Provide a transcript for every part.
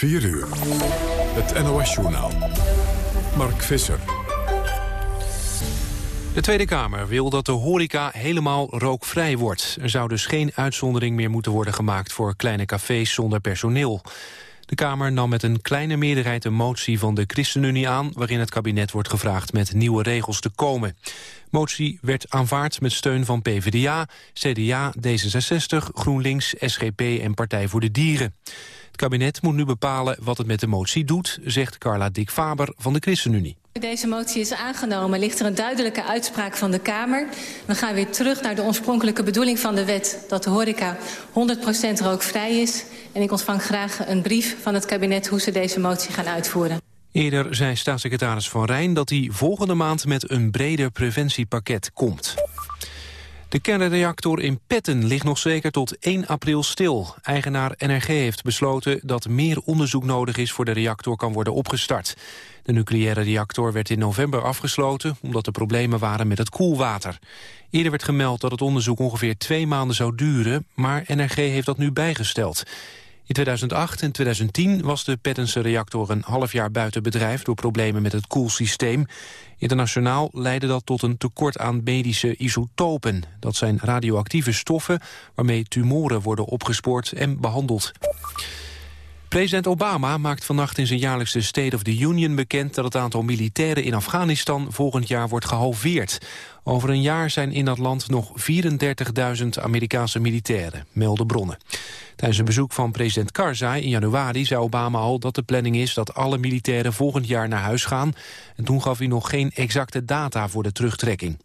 4 uur. Het NOS-journaal. Mark Visser. De Tweede Kamer wil dat de horeca helemaal rookvrij wordt. Er zou dus geen uitzondering meer moeten worden gemaakt... voor kleine cafés zonder personeel. De Kamer nam met een kleine meerderheid een motie van de ChristenUnie aan... waarin het kabinet wordt gevraagd met nieuwe regels te komen. Motie werd aanvaard met steun van PvdA, CDA, D66, GroenLinks, SGP en Partij voor de Dieren. Het kabinet moet nu bepalen wat het met de motie doet, zegt Carla Dick Faber van de ChristenUnie. Deze motie is aangenomen, ligt er een duidelijke uitspraak van de Kamer. We gaan weer terug naar de oorspronkelijke bedoeling van de wet... dat de horeca 100% rookvrij is. En ik ontvang graag een brief van het kabinet hoe ze deze motie gaan uitvoeren. Eerder zei staatssecretaris Van Rijn dat hij volgende maand met een breder preventiepakket komt. De kernreactor in Petten ligt nog zeker tot 1 april stil. Eigenaar NRG heeft besloten dat meer onderzoek nodig is... voor de reactor kan worden opgestart. De nucleaire reactor werd in november afgesloten... omdat er problemen waren met het koelwater. Eerder werd gemeld dat het onderzoek ongeveer twee maanden zou duren... maar NRG heeft dat nu bijgesteld. In 2008 en 2010 was de Pettense reactor een half jaar buiten bedrijf... door problemen met het koelsysteem. Internationaal leidde dat tot een tekort aan medische isotopen. Dat zijn radioactieve stoffen waarmee tumoren worden opgespoord en behandeld. President Obama maakt vannacht in zijn jaarlijkse State of the Union bekend dat het aantal militairen in Afghanistan volgend jaar wordt gehalveerd. Over een jaar zijn in dat land nog 34.000 Amerikaanse militairen, melden bronnen. Tijdens een bezoek van president Karzai in januari zei Obama al dat de planning is dat alle militairen volgend jaar naar huis gaan. En toen gaf hij nog geen exacte data voor de terugtrekking.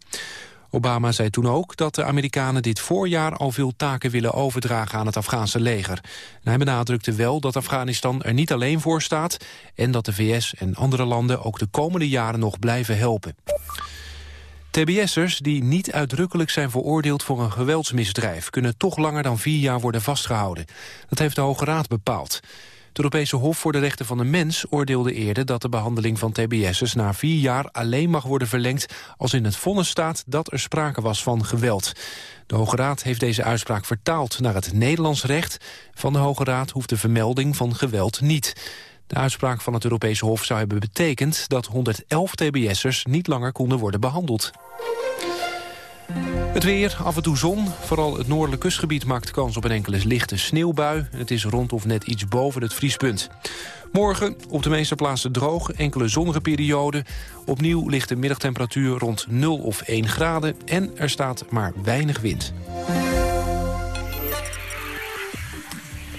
Obama zei toen ook dat de Amerikanen dit voorjaar al veel taken willen overdragen aan het Afghaanse leger. Hij benadrukte wel dat Afghanistan er niet alleen voor staat en dat de VS en andere landen ook de komende jaren nog blijven helpen. TBS'ers die niet uitdrukkelijk zijn veroordeeld voor een geweldsmisdrijf... kunnen toch langer dan vier jaar worden vastgehouden. Dat heeft de Hoge Raad bepaald. Het Europese Hof voor de Rechten van de Mens oordeelde eerder dat de behandeling van TBS'ers na vier jaar alleen mag worden verlengd als in het vonnis staat dat er sprake was van geweld. De Hoge Raad heeft deze uitspraak vertaald naar het Nederlands recht. Van de Hoge Raad hoeft de vermelding van geweld niet. De uitspraak van het Europese Hof zou hebben betekend dat 111 TBS'ers niet langer konden worden behandeld. Het weer, af en toe zon. Vooral het noordelijk kustgebied maakt kans op een enkele lichte sneeuwbui. Het is rond of net iets boven het vriespunt. Morgen op de meeste plaatsen droog, enkele zonnige perioden. Opnieuw ligt de middagtemperatuur rond 0 of 1 graden... en er staat maar weinig wind.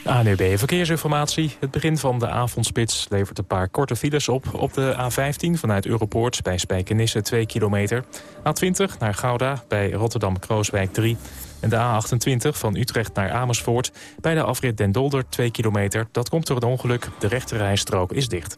ANUB Verkeersinformatie. Het begin van de avondspits levert een paar korte files op. Op de A15 vanuit Europoort bij Spijkenisse 2 kilometer. A20 naar Gouda bij Rotterdam-Krooswijk 3. En de A28 van Utrecht naar Amersfoort bij de afrit Den Dolder 2 kilometer. Dat komt door een ongeluk. De rechte rijstrook is dicht.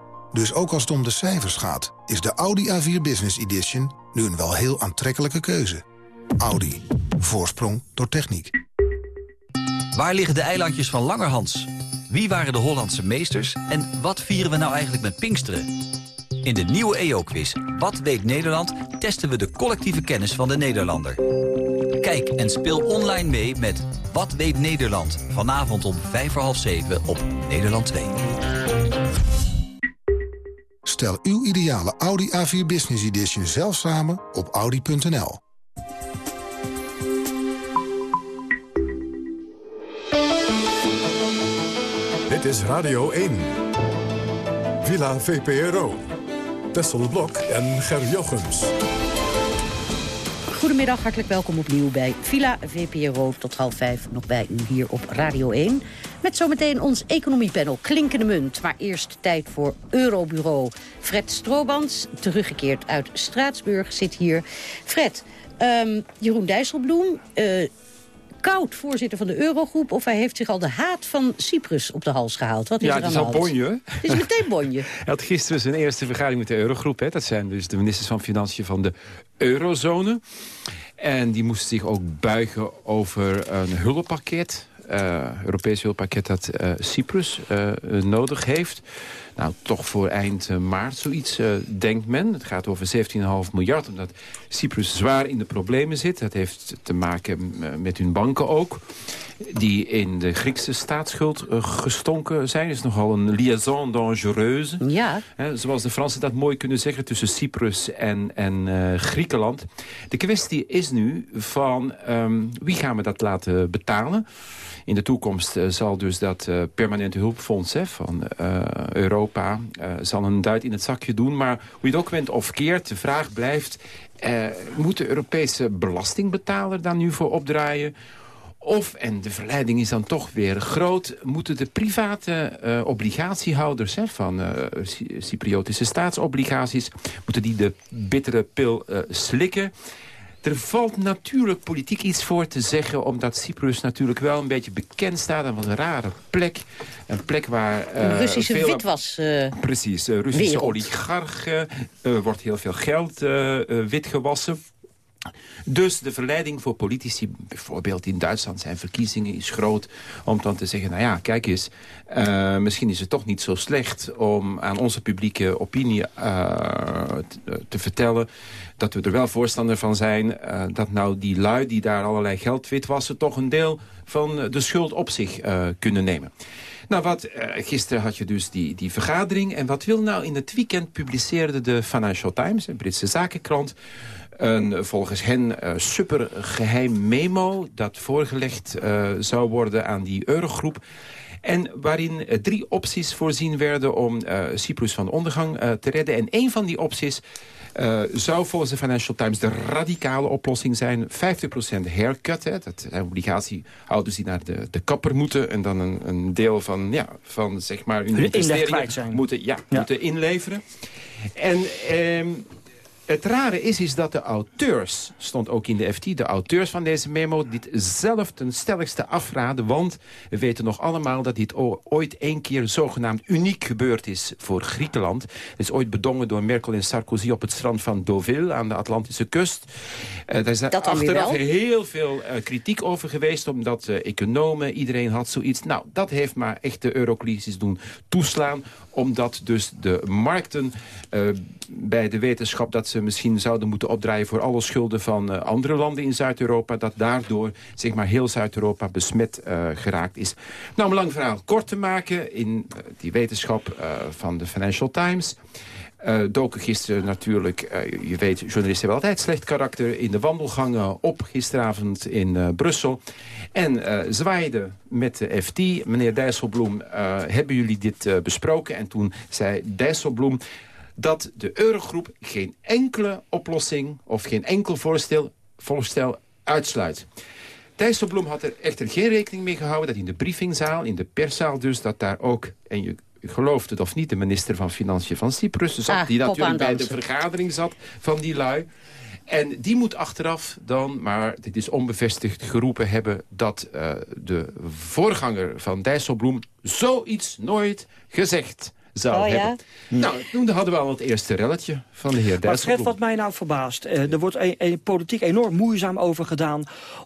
Dus ook als het om de cijfers gaat, is de Audi A4 Business Edition nu een wel heel aantrekkelijke keuze. Audi. Voorsprong door techniek. Waar liggen de eilandjes van Langerhans? Wie waren de Hollandse meesters? En wat vieren we nou eigenlijk met Pinksteren? In de nieuwe EO-quiz Wat weet Nederland... testen we de collectieve kennis van de Nederlander. Kijk en speel online mee met Wat weet Nederland? Vanavond om vijf voor half zeven op Nederland 2. Stel uw ideale Audi A4 Business Edition zelf samen op audi.nl. Dit is Radio 1. Villa VPRO. Tessel Blok en Ger Jochems. Goedemiddag, hartelijk welkom opnieuw bij Villa VPRO. Tot half vijf nog bij u hier op Radio 1. Met zometeen ons economiepanel Klinkende Munt. Maar eerst tijd voor Eurobureau. Fred Stroobans, teruggekeerd uit Straatsburg, zit hier. Fred, um, Jeroen Dijsselbloem... Uh, koud voorzitter van de Eurogroep... of hij heeft zich al de haat van Cyprus op de hals gehaald. Wat is ja, er het aan is de al bonje. Het is meteen bonje. Hij had gisteren zijn eerste vergadering met de Eurogroep. Hè. Dat zijn dus de ministers van Financiën van de eurozone. En die moesten zich ook buigen over een hulppakket. Uh, Europees hulppakket dat uh, Cyprus uh, nodig heeft. Nou, toch voor eind maart zoiets, denkt men. Het gaat over 17,5 miljard, omdat Cyprus zwaar in de problemen zit. Dat heeft te maken met hun banken ook. Die in de Griekse staatsschuld gestonken zijn. is nogal een liaison dangereuse. Ja. zoals de Fransen dat mooi kunnen zeggen tussen Cyprus en, en Griekenland. De kwestie is nu van um, wie gaan we dat laten betalen? In de toekomst uh, zal dus dat uh, permanente hulpfonds hè, van uh, Europa... zal een duit in het zakje doen. Maar hoe je het ook went of keert, de vraag blijft... moet de Europese belastingbetaler daar nu voor opdraaien... Of, en de verleiding is dan toch weer groot... moeten de private uh, obligatiehouders hè, van uh, Cypriotische staatsobligaties... moeten die de bittere pil uh, slikken... Er valt natuurlijk politiek iets voor te zeggen... omdat Cyprus natuurlijk wel een beetje bekend staat... aan een rare plek. Een plek waar... Uh, een Russische veel, witwas uh, Precies, uh, Russische wereld. oligarchen. Er wordt heel veel geld witgewassen. Dus de verleiding voor politici, bijvoorbeeld in Duitsland zijn verkiezingen, is groot. Om dan te zeggen, nou ja, kijk eens, uh, misschien is het toch niet zo slecht om aan onze publieke opinie uh, te, te, vertellen dat we er wel voorstander van zijn dat nou die lui die daar allerlei geld witwassen toch een deel van de schuld op zich kunnen nemen. Nou, wat, gisteren had je dus die, die vergadering. En wat wil nou in het weekend publiceerde de Financial Times, een Britse zakenkrant... een volgens hen uh, supergeheim memo... dat voorgelegd uh, zou worden aan die eurogroep... En waarin uh, drie opties voorzien werden om uh, Cyprus van ondergang uh, te redden. En een van die opties uh, zou volgens de Financial Times de radicale oplossing zijn. 50% haircut, hè, dat zijn obligatiehouders die naar de, de kapper moeten... en dan een, een deel van, ja, van zeg maar, hun investeringen moeten, ja, ja. moeten inleveren. En... Um, het rare is, is dat de auteurs, stond ook in de FT... de auteurs van deze memo dit zelf ten stelligste afraden... want we weten nog allemaal dat dit ooit één keer zogenaamd uniek gebeurd is voor Griekenland. Het is ooit bedongen door Merkel en Sarkozy op het strand van Deauville... aan de Atlantische kust. Uh, daar is dat achteraf heel veel uh, kritiek over geweest... omdat uh, economen, iedereen had zoiets. Nou, dat heeft maar echt de eurocrisis doen toeslaan omdat dus de markten bij de wetenschap... dat ze misschien zouden moeten opdraaien voor alle schulden van uh, andere landen in Zuid-Europa... dat daardoor zeg maar, heel Zuid-Europa besmet uh, geraakt is. Nou, om lang verhaal kort te maken... in die wetenschap van de Financial Times... Doken gisteren natuurlijk, je weet, journalisten hebben altijd slecht karakter... in de wandelgangen op gisteravond in Brussel. En zwaaiden met de FT. Meneer Dijsselbloem, hebben jullie dit besproken? En toen zei Dijsselbloem dat de eurogroep geen enkele oplossing... of geen enkel voorstel, voorstel uitsluit. Dijsselbloem had er echter geen rekening mee gehouden... dat in de briefingzaal, in de perszaal dus, dat daar ook... en je gelooft het of niet, de minister van Financiën van Cyprus... zat, ah, die natuurlijk bij de vergadering zat van die lui. En die moet achteraf dan, maar dit is onbevestigd geroepen hebben... dat uh, de voorganger van Dijsselbloem zoiets nooit gezegd zou oh, hebben. Ja? Nou, toen hadden we al het eerste relletje van de heer Maar Dijsselbloem. Fred, wat mij nou verbaast, uh, er wordt een, een politiek enorm moeizaam over gedaan...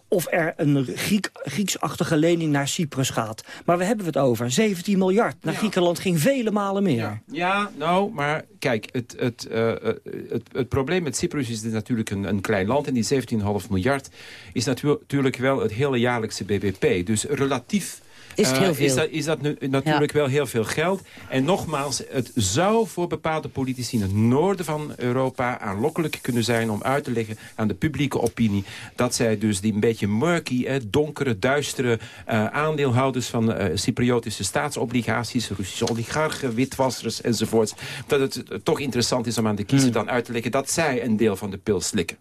of er een Griek, Grieksachtige lening naar Cyprus gaat. Maar we hebben het over 17 miljard. Naar Ja. Griekenland ging vele malen meer. Ja, ja nou, maar kijk, het, het, uh, het, het probleem met Cyprus is natuurlijk een, een klein land... en die 17,5 miljard is natu natuurlijk wel het hele jaarlijkse BBP. Dus relatief Is het heel uh, veel. Is dat, is dat nu, natuurlijk wel heel veel geld. En nogmaals, het zou voor bepaalde politici in het noorden van Europa aanlokkelijk kunnen zijn om uit te leggen aan de publieke opinie dat zij dus die een beetje murky, eh, donkere, duistere uh, aandeelhouders van uh, Cypriotische staatsobligaties, Russische oligarchen, witwassers enzovoorts, dat het uh, toch interessant is om aan de kiezer dan uit te leggen dat zij een deel van de pil slikken.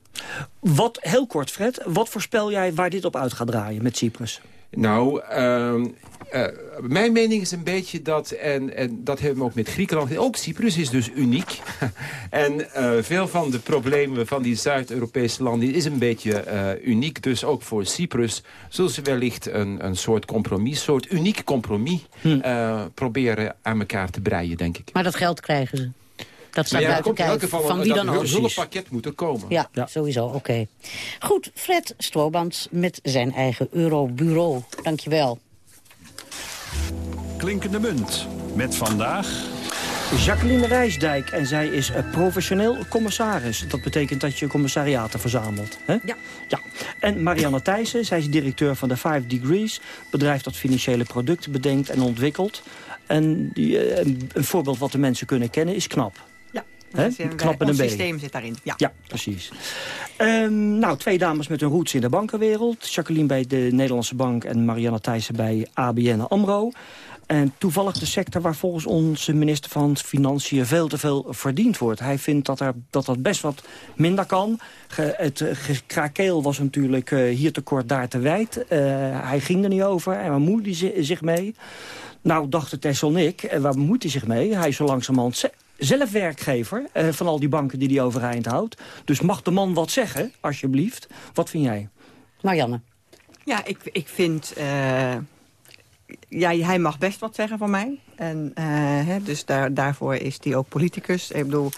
Wat, heel kort Fred, wat voorspel jij waar dit op uit gaat draaien met Cyprus? Nou, ehm, uh, mijn mening is een beetje dat, en, en dat hebben we ook met Griekenland... ook Cyprus is dus uniek. en uh, veel van de problemen van die Zuid-Europese landen is een beetje uh, uniek. Dus ook voor Cyprus zullen ze wellicht een, een soort compromis... soort uniek compromis hm. proberen aan elkaar te breien, denk ik. Maar dat geld krijgen ze? Dat staat ja, buiten kijf. Van wie dan ook. Er een pakket moeten komen. Ja, ja. sowieso. Oké. Goed, Fred Stroobans met zijn eigen Eurobureau. Dankjewel. Klinkende munt. Met vandaag... Jacqueline Rijsdijk. En zij is een professioneel commissaris. Dat betekent dat je commissariaten verzamelt. Hè? Ja. ja. En Marianne Thijssen. Zij is directeur van de Five Degrees. Bedrijf dat financiële producten bedenkt en ontwikkelt. En die, eh, een voorbeeld wat de mensen kunnen kennen is KNAP. Knap een systeem zit daarin. Ja, ja precies. Um, nou, twee dames met hun roots in de bankenwereld. Jacqueline bij de Nederlandse Bank en Marianne Thijssen bij ABN AMRO. En toevallig de sector waar volgens onze minister van Financiën veel te veel verdiend wordt. Hij vindt dat er, dat, dat best wat minder kan. het uh, gekrakeel was natuurlijk uh, hier te kort, daar te wijd. Uh, hij ging er niet over en waar moeite hij zich mee? Nou, dacht Tessel en waar bemoeit hij zich mee? Hij is zo langzamerhand zelf werkgever uh, van al die banken die hij overeind houdt. Dus mag de man wat zeggen, alsjeblieft. Wat vind jij? Marianne. Ja, ik, ik vind... Uh, ja, hij mag best wat zeggen van mij. En, uh, hè, dus daar, daarvoor is hij ook politicus. Ik bedoel,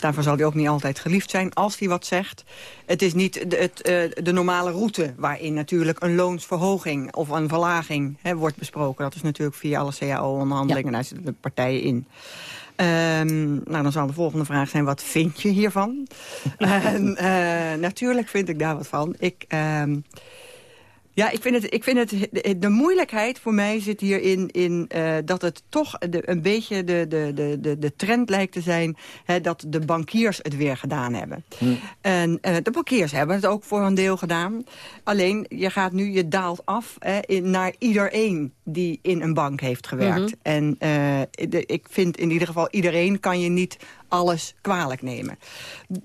daarvoor zal hij ook niet altijd geliefd zijn als hij wat zegt. Het is niet de, het, uh, de normale route waarin natuurlijk een loonsverhoging of een verlaging hè, wordt besproken. Dat is natuurlijk via alle CAO-onderhandelingen. Ja. Daar zitten de partijen in. Um, nou, dan zal de volgende vraag zijn, wat vind je hiervan? en, uh, natuurlijk vind ik daar wat van. Ik... Um, ja, ik vind het, ik vind het de, moeilijkheid voor mij zit hierin in, uh, dat het toch de, een beetje de, de, de, de trend lijkt te zijn hè, dat de bankiers het weer gedaan hebben. Hm. En uh, de bankiers hebben het ook voor een deel gedaan. Alleen je gaat nu, je daalt af hè, in, naar iedereen die in een bank heeft gewerkt. Mm -hmm. En uh, de, ik vind in ieder geval iedereen kan je niet alles kwalijk nemen.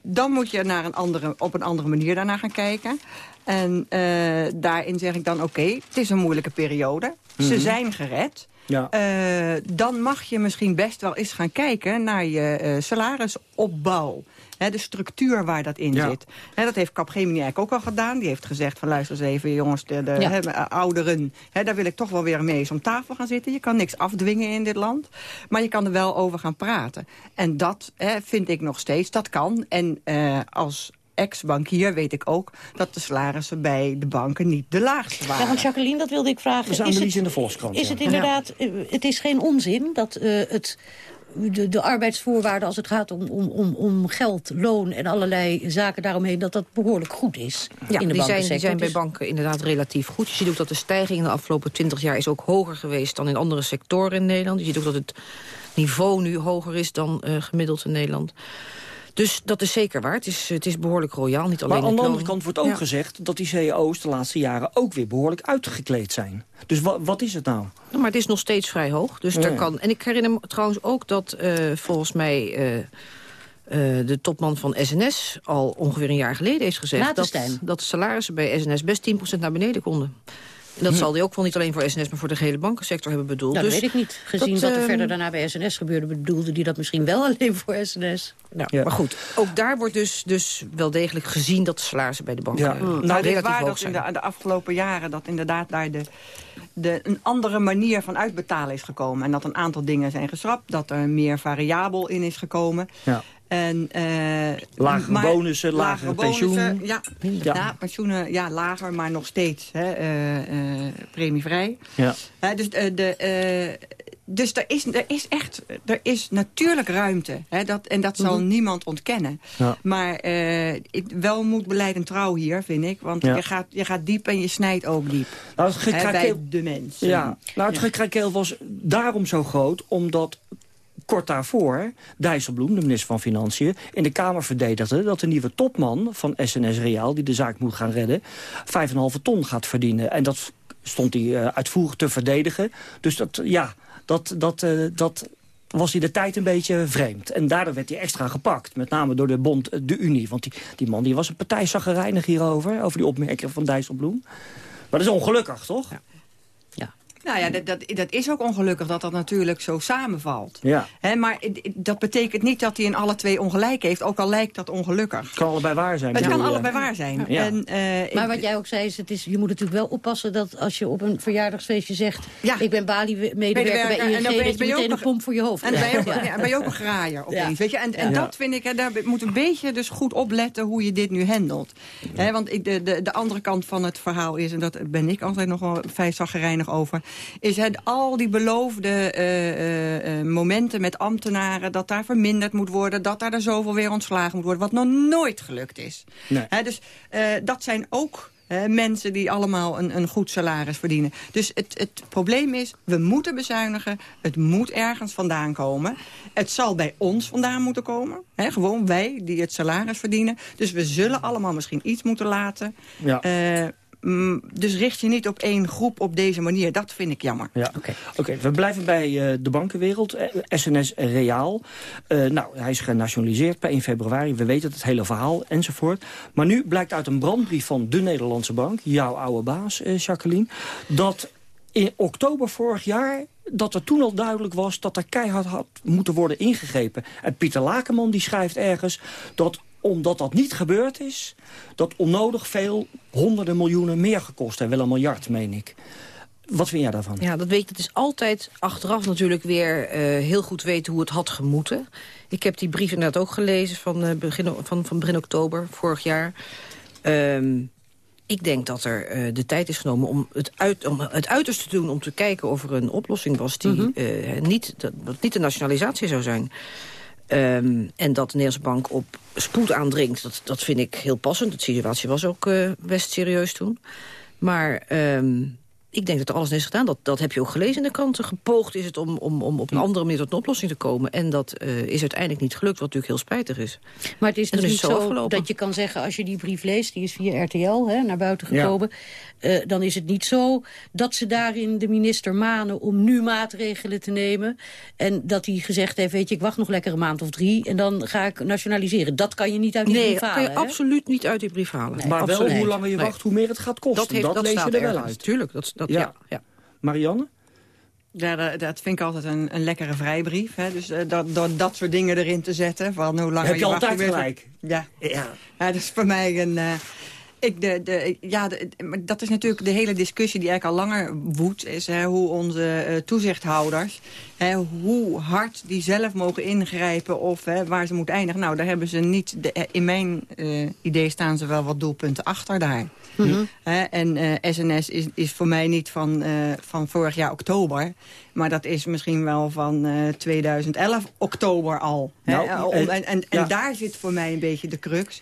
Dan moet je naar een andere, op een andere manier daarna gaan kijken. En uh, daarin zeg ik dan, oké, okay, het is een moeilijke periode. Mm -hmm. Ze mhm. zijn gered. Ja. Uh, dan mag je misschien best wel eens gaan kijken naar je uh, salarisopbouw. He, de structuur waar dat in ja. zit. He, dat heeft Capgemini eigenlijk ook al gedaan. Die heeft gezegd van luister eens even jongens, de, de ja. he, ouderen. daar wil ik toch wel weer mee eens om tafel gaan zitten. Je kan niks afdwingen in dit land. Maar je kan er wel over gaan praten. En dat vind ik nog steeds, dat kan. En uh, als ex-bankier weet ik ook dat de salarissen bij de banken niet de laagste waren. Ja, want Jacqueline, dat wilde ik vragen. We zijn is in de Volkskrant. Is het inderdaad, ja. het is geen onzin dat uh, het de, de, arbeidsvoorwaarden als het gaat om, om, om, geld, loon en allerlei zaken daaromheen... dat dat behoorlijk goed is ja, in de die zijn, die zijn bij banken inderdaad relatief goed. Je ziet ook dat de stijging in de afgelopen 20 jaar is ook hoger geweest... dan in andere sectoren in Nederland. Je ziet ook dat het niveau nu hoger is dan uh, gemiddeld in Nederland. Dus dat is zeker waar. Het is, het is behoorlijk royaal. Niet alleen maar aan de andere kant wordt ook ja. gezegd... dat die CEO's de laatste jaren ook weer behoorlijk uitgekleed zijn. Dus wat, wat is het nou? nou? Maar het is nog steeds vrij hoog. Dus ja. er kan, en ik herinner me trouwens ook dat uh, volgens mij... Uh, uh, de topman van SNS al ongeveer een jaar geleden heeft gezegd... Dat, dat de salarissen bij SNS best 10% naar beneden konden. En dat hm. zal hij ook wel niet alleen voor SNS, maar voor de hele bankensector hebben bedoeld. Nou, dus dat weet ik niet. Gezien dat, wat er uh, verder daarna bij SNS gebeurde... bedoelde die dat misschien wel alleen voor SNS. Nou, ja. Maar goed, ook daar wordt dus, dus wel degelijk gezien... dat de salarissen bij de banken ja. Uh, nou, relatief het waar hoog zijn. In de, de afgelopen jaren dat inderdaad daar de, de, een andere manier van uitbetalen is gekomen. En dat een aantal dingen zijn geschrapt. Dat er meer variabel in is gekomen. Ja. En, uh, lagere maar, bonussen, lagere, lagere pensioenen. Ja, ja. ja, pensioenen ja, lager, maar nog steeds hè, uh, uh, premievrij. Ja. dus de, dus er is, er is echt, er is natuurlijk ruimte. Hè, dat, en dat zal -hmm. niemand ontkennen. Ja. Maar wel moet beleid en trouw hier, vind ik. Want ja. je, gaat, je gaat diep en je snijdt ook diep. Nou, het hè, bij de mens. Ja. Nou, het gekrakeel was daarom zo groot, omdat kort daarvoor Dijsselbloem, de minister van Financiën... in de Kamer verdedigde dat de nieuwe topman van SNS Reaal... die de zaak moet gaan redden, 5,5 ton gaat verdienen. En dat stond hij uh, uitvoerig te verdedigen. Dus dat, ja, dat, dat, uh, dat was hij de tijd een beetje vreemd. En daardoor werd hij extra gepakt. Met name door de bond, de Unie. Want die, die man die was een partijzaggerijnig hierover. Over die opmerking van Dijsselbloem. Maar dat is ongelukkig, toch? Ja. Nou ja, dat, dat, dat is ook ongelukkig dat dat natuurlijk zo samenvalt. Ja. Hè, maar dat betekent niet dat hij in alle twee ongelijk heeft, ook al lijkt dat ongelukkig. Het kan allebei waar zijn. Het kan je? allebei waar zijn. Ja. En, eh, Maar wat jij ook zei, is, het is, je moet natuurlijk wel oppassen dat als je op een verjaardagsfeestje zegt... Ja. ik ben Bali-medewerker bij en ING, dat je ben je meteen ook een pomp voor je hoofd En dan ben je ook, krijgt. ja, ben je ook een graaier opeens. Ja. Weet je? En, en Ja. dat vind ik, hè, daar moet een beetje dus goed opletten hoe je dit nu handelt. Hè, want ik, de, de, de andere kant van het verhaal is, en dat ben ik altijd nog wel vrij zaggerijnig over... is het, al die beloofde eh, eh, eh, momenten met ambtenaren... dat daar verminderd moet worden, dat daar er zoveel weer ontslagen moet worden... wat nog nooit gelukt is. Nee. Dus dat zijn ook mensen die allemaal een, een goed salaris verdienen. Dus het, het probleem is, we moeten bezuinigen. Het moet ergens vandaan komen. Het zal bij ons vandaan moeten komen. Gewoon wij die het salaris verdienen. Dus we zullen allemaal misschien iets moeten laten. Ja. Dus richt je niet op één groep op deze manier. Dat vind ik jammer. Ja, oké. we blijven bij eh, de bankenwereld. Eh, SNS Reaal. Eh, nou, hij is genationaliseerd per 1 februari. We weten het hele verhaal enzovoort. Maar nu blijkt uit een brandbrief van de Nederlandse Bank... jouw oude baas, eh, Jacqueline... dat in oktober vorig jaar dat er toen al duidelijk was dat er keihard had moeten worden ingegrepen. En Pieter Lakenman die schrijft ergens dat omdat dat niet gebeurd is... dat onnodig veel honderden miljoenen meer gekost heeft. Wel een miljard, meen ik. Wat vind jij daarvan? Ja, dat weet je. Het is altijd achteraf natuurlijk weer eh, heel goed weten hoe het had gemoeten. Ik heb die brief inderdaad ook gelezen van, eh, begin, van, van begin oktober vorig jaar. Ehm, ik denk dat er eh, de tijd is genomen om het, uit, om het uiterste te doen... om te kijken of er een oplossing was die Mhm. niet, dat, dat niet de nationalisatie zou zijn. Ehm, en dat de Nederlandse bank op spoed aandringt, dat, dat vind ik heel passend. De situatie was ook eh, best serieus toen. Maar ehm, ik denk dat er alles is gedaan. Dat, dat heb je ook gelezen in de kranten. Gepoogd is het om, om, om op een andere manier tot een oplossing te komen. En dat eh, is uiteindelijk niet gelukt, wat natuurlijk heel spijtig is. Maar het is dus niet zo dat je kan zeggen... als je die brief leest, die is via RTL hè, naar buiten Ja. gekomen... eh, dan is het niet zo dat ze daarin de minister manen... om nu maatregelen te nemen. En dat hij gezegd heeft, weet je, ik wacht nog lekker een maand of drie... en dan ga ik nationaliseren. Dat kan je niet uit die Nee, brief dat halen. kan je hè? absoluut niet uit die brief halen. maar wel, hoe langer je Nee. wacht, hoe meer het gaat kosten. Dat, heeft, dat lees je er wel uit. Tuurlijk, dat, dat, Ja. ja. Ja, Marianne? Ja, dat, vind ik altijd een, een lekkere vrijbrief. Hè? Dus eh, dat, door dat soort dingen erin te zetten. Van hoe langer Heb je wacht, altijd gelijk. Ja. Ja. ja, dat is voor mij een... eh, ik de, de, ja, de- dat is natuurlijk de hele discussie die eigenlijk al langer woedt. Is hè, hoe onze eh, toezichthouders, hè, hoe hard die zelf mogen ingrijpen of hè, waar ze moeten eindigen. Nou, daar hebben ze niet, de, in mijn eh, idee staan ze wel wat doelpunten achter daar. Mhm. En eh, SNS is, is voor mij niet van, eh, van vorig jaar oktober. Maar dat is misschien wel van eh, 2011 oktober al. Nou, Eh, eh, en en, ja. en daar zit voor mij een beetje de crux.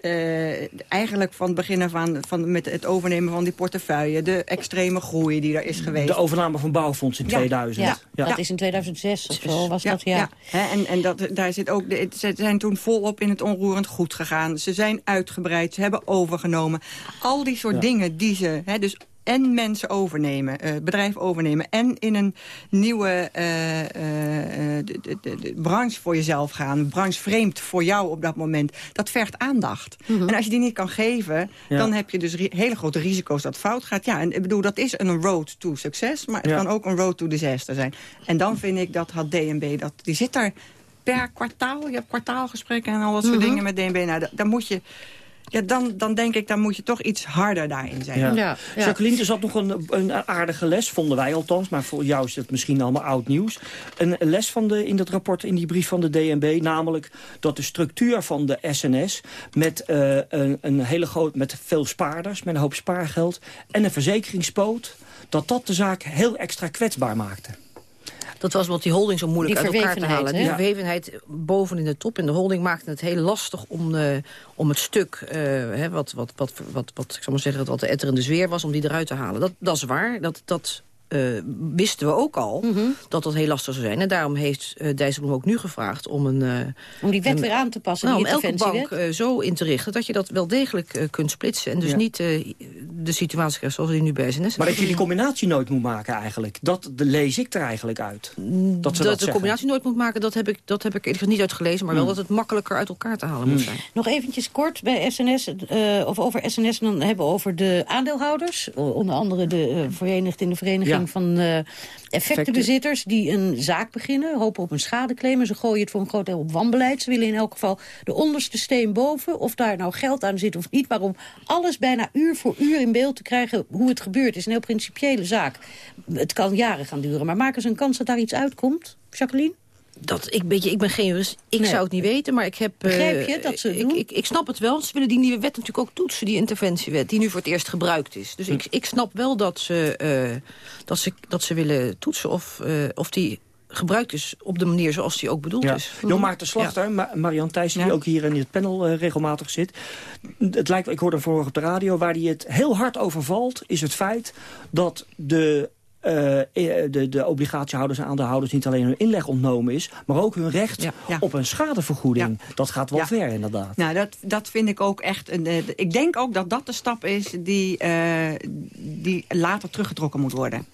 Eh, eigenlijk van het begin af aan, van, met het overnemen van die portefeuille... de extreme groei die er is geweest. De overname van Bouwfonds in Ja. 2000. Ja, Ja. dat is in 2006 of zo, was dat, ja. Hè, en en dat, daar zit ook, de, ze zijn toen volop in het onroerend goed gegaan. Ze zijn uitgebreid, ze hebben overgenomen. Al die soort Ja. dingen die ze... Hè, dus en mensen overnemen, eh, het bedrijf overnemen... en in een nieuwe eh, eh, eh, de, de, de, branche voor jezelf gaan. Branche vreemd voor jou op dat moment. Dat vergt aandacht. En als je die niet kan geven, Ja. dan heb je dus hele grote risico's dat fout gaat. Ja, en ik bedoel, dat is een road to succes, maar het Ja. kan ook een road to disaster zijn. En dan vind ik dat had DNB, dat, die zit daar per kwartaal. Je hebt kwartaalgesprekken en al dat soort Mhm. dingen met DNB. Nou, da- dan moet je... Ja, dan, dan denk ik, dan moet je toch iets harder daarin zijn. Ja. Ja, ja. Jacqueline, er zat nog een, een aardige les, vonden wij althans... maar voor jou is het misschien allemaal oud nieuws. Een les van de, in dat rapport, in die brief van de DNB... namelijk dat de structuur van de SNS... met, eh, een, een hele groot, met veel spaarders, met een hoop spaargeld... en een verzekeringspoot, dat dat de zaak heel extra kwetsbaar maakte. Dat was omdat die holding zo moeilijk Die uit elkaar te halen. Die verwevenheid boven in de top in de holding maakte het heel lastig om, eh, om het stuk, eh, hè, wat, wat, wat, wat, wat, ik zal maar zeggen, wat de etter in de zweer was, om die eruit te halen. Dat, dat is waar. Dat, dat uh, wisten we ook al Mhm. dat dat heel lastig zou zijn. En daarom heeft uh, Dijsselbloem ook nu gevraagd om een... Uh, om die wet een, weer aan te passen, nou, die om elke bank uh, zo in te richten... dat je dat wel degelijk uh, kunt splitsen. En dus Ja. niet uh, de situatie krijgt zoals we die nu bij SNS Maar dat je die combinatie nooit moet maken eigenlijk. Dat de lees ik er eigenlijk uit. Dat ze dat, de zeggen. combinatie nooit moet maken, dat heb ik, dat heb ik niet uitgelezen. Maar wel Hmm. dat het makkelijker uit elkaar te halen moet zijn. Nog eventjes kort bij SNS, eh, of over SNS, dan hebben we over de aandeelhouders. Onder andere de eh, verenigd in de vereniging Ja. Van eh, effectenbezitters... die een zaak beginnen, hopen op een schadeclaim. En ze gooien het voor een groot deel op wanbeleid. Ze willen in elk geval de onderste steen boven. Of daar nou geld aan zit of niet. Maar om alles bijna uur voor uur in beeld te krijgen hoe het gebeurt... is een heel principiële zaak. Het kan jaren gaan duren. Maar maken ze een kans dat daar iets uitkomt, Jacqueline? Dat, ik, weet je, ik ben geen jurist, ik Nee. zou het niet weten, maar ik heb... eh, Begrijp je dat ze het ik, doen? ik, ik snap het wel, ze willen die nieuwe wet natuurlijk ook toetsen, die interventiewet, die nu voor het eerst gebruikt is. Dus ik, ik snap wel dat ze, eh, dat ze, dat ze willen toetsen of, eh, of die gebruikt is op de manier zoals die ook bedoeld Ja. is. Jon Maarten Slachter, Ma Marian Thijssen, die ook hier in het panel eh, regelmatig zit. Het lijkt, ik hoorde hem vorige op de radio, waar hij het heel hard over valt... is het feit dat de, eh, eh, de, de obligatiehouders en aandeelhouders... niet alleen hun inleg ontnomen is, maar ook hun recht Ja. op een schadevergoeding. Dat gaat wel ver, inderdaad. Nou, dat, dat vind ik ook echt... Een, eh, ik denk ook dat dat de stap is die, die later teruggetrokken moet worden.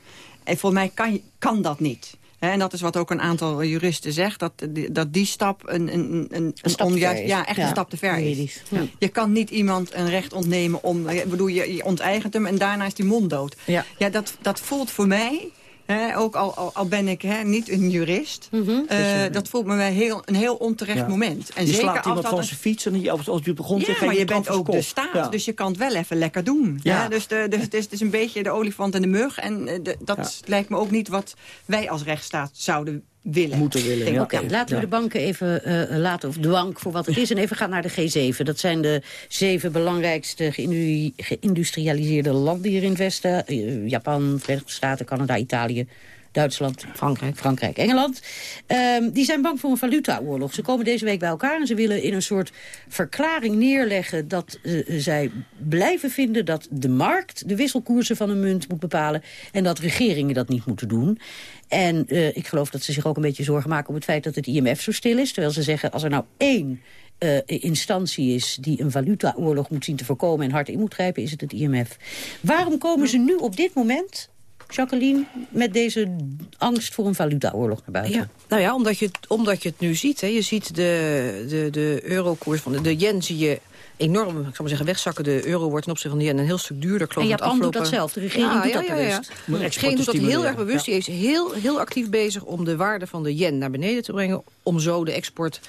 En voor mij kan, kan dat niet. En dat is wat ook een aantal juristen zegt. Dat die, dat die stap een, een, een, een stap te onjuist- ver is. Ja, echt Ja, een stap te ver is. Ja. Je kan niet iemand een recht ontnemen om... Ik bedoel, je, je onteigent hem en daarna is die mond dood. Ja. Ja, dat, dat voelt voor mij... Hè, ook al, al, al ben ik hè, niet een jurist, Mhm. eh, dat voelt me wel heel, een heel onterecht Ja. moment. En je zeker slaat iemand van zijn fiets en die, als, als de grond ja, ligt... maar je bent ook de staat, Ja. dus je kan het wel even lekker doen. Ja. Ja. dus de, dus het, is, het is een beetje de olifant en de mug. En eh, de- dat lijkt me ook niet wat wij als rechtsstaat zouden willen. Moeten willen, ja. laten we de banken even eh, laten, of de bank voor wat het is... en even gaan naar de G7. Dat zijn de zeven belangrijkste geïndu- geïndustrialiseerde landen hier in het Westen. Eh, Japan, Verenigde Staten, Canada, Italië... Duitsland, Frankrijk, Frankrijk Engeland. Ehm, die zijn bang voor een valutaoorlog. Ze komen deze week bij elkaar en ze willen in een soort verklaring neerleggen... dat eh, zij blijven vinden dat de markt de wisselkoersen van een munt moet bepalen... en dat regeringen dat niet moeten doen. En eh, ik geloof dat ze zich ook een beetje zorgen maken om het feit dat het IMF zo stil is. Terwijl ze zeggen, als er nou één eh, instantie is die een valutaoorlog moet zien te voorkomen... en hard in moet grijpen, is het het IMF. Waarom komen ze nu op dit moment... Jacqueline, met deze angst voor een valutaoorlog naar buiten. Ja, nou ja, omdat je, het- omdat je het nu ziet. Hè. Je ziet de, de, de eurokoers van de, de yen zie je enorm, ik zou maar zeggen, wegzakken. De euro wordt ten opzichte van de yen een heel stuk duurder. Geloof En Japan doet afgelopen- dat zelf. De regering doet dat bewust. De regering doet dat heel erg bewust. Die is heel, heel actief bezig om de waarde van de yen naar beneden te brengen. Om zo de export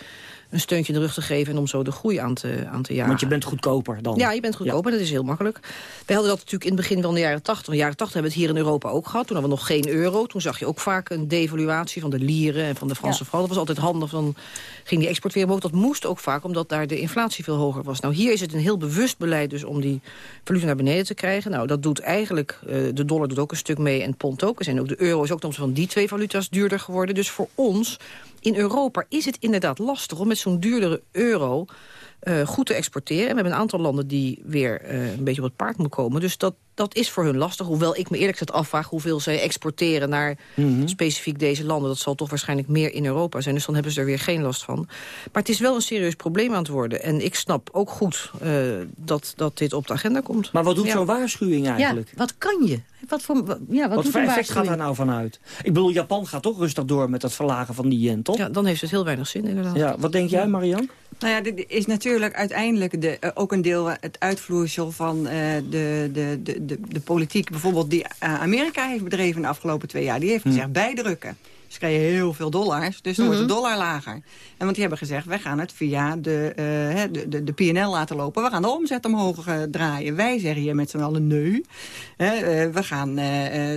een steuntje in de rug te geven en om zo de groei aan te, aan te jagen. Want je bent goedkoper dan. Ja, je bent goedkoper, dat is heel makkelijk. Wij hadden dat natuurlijk in het begin van de jaren 80. In de jaren 80 hebben we het hier in Europa ook gehad. Toen hadden we nog geen euro. Toen zag je ook vaak een devaluatie van de lieren en van de Franse frank. Dat was altijd handig, dan ging die export weer omhoog. Dat moest ook vaak, omdat daar de inflatie veel hoger was. Nou, hier is het een heel bewust beleid dus om die valuta naar beneden te krijgen. Nou, dat doet eigenlijk, eh, de dollar doet ook een stuk mee en het pond ook. Er zijn ook de euro is ook ten opzichte van die twee valuta's duurder geworden. Dus voor ons in Europa is het inderdaad lastig om met zo'n duurdere euro eh, goed te exporteren. En we hebben een aantal landen die weer eh, een beetje op het paard moeten komen. Dus dat, dat is voor hun lastig. Hoewel ik me eerlijk gezegd afvraag hoeveel zij exporteren naar specifiek deze landen. Dat zal toch waarschijnlijk meer in Europa zijn. Dus dan hebben ze er weer geen last van. Maar het is wel een serieus probleem aan het worden. En ik snap ook goed eh, dat, dat dit op de agenda komt. Maar wat doet Ja. zo'n waarschuwing eigenlijk? Ja, wat kan je? Wat voor, ja, wat, Wat doet voor effect gaat daar nou vanuit? Ik bedoel, Japan gaat toch rustig door met het verlagen van die yen, toch? Ja, dan heeft het heel weinig zin inderdaad. Ja, wat denk jij, Marian? Nou ja, dit is natuurlijk uiteindelijk de, eh, ook een deel eh, het uitvloeisel van eh, de, de, de, de, de politiek. Bijvoorbeeld die eh, Amerika heeft bedreven de afgelopen twee jaar. Die heeft gezegd bijdrukken. Ze krijgen heel veel dollars, dus dan wordt de dollar lager. En want die hebben gezegd, wij gaan het via de, hè, de, de, de PNL laten lopen. We gaan de omzet omhoog eh, draaien. Wij zeggen hier met z'n allen nee. Eh, we gaan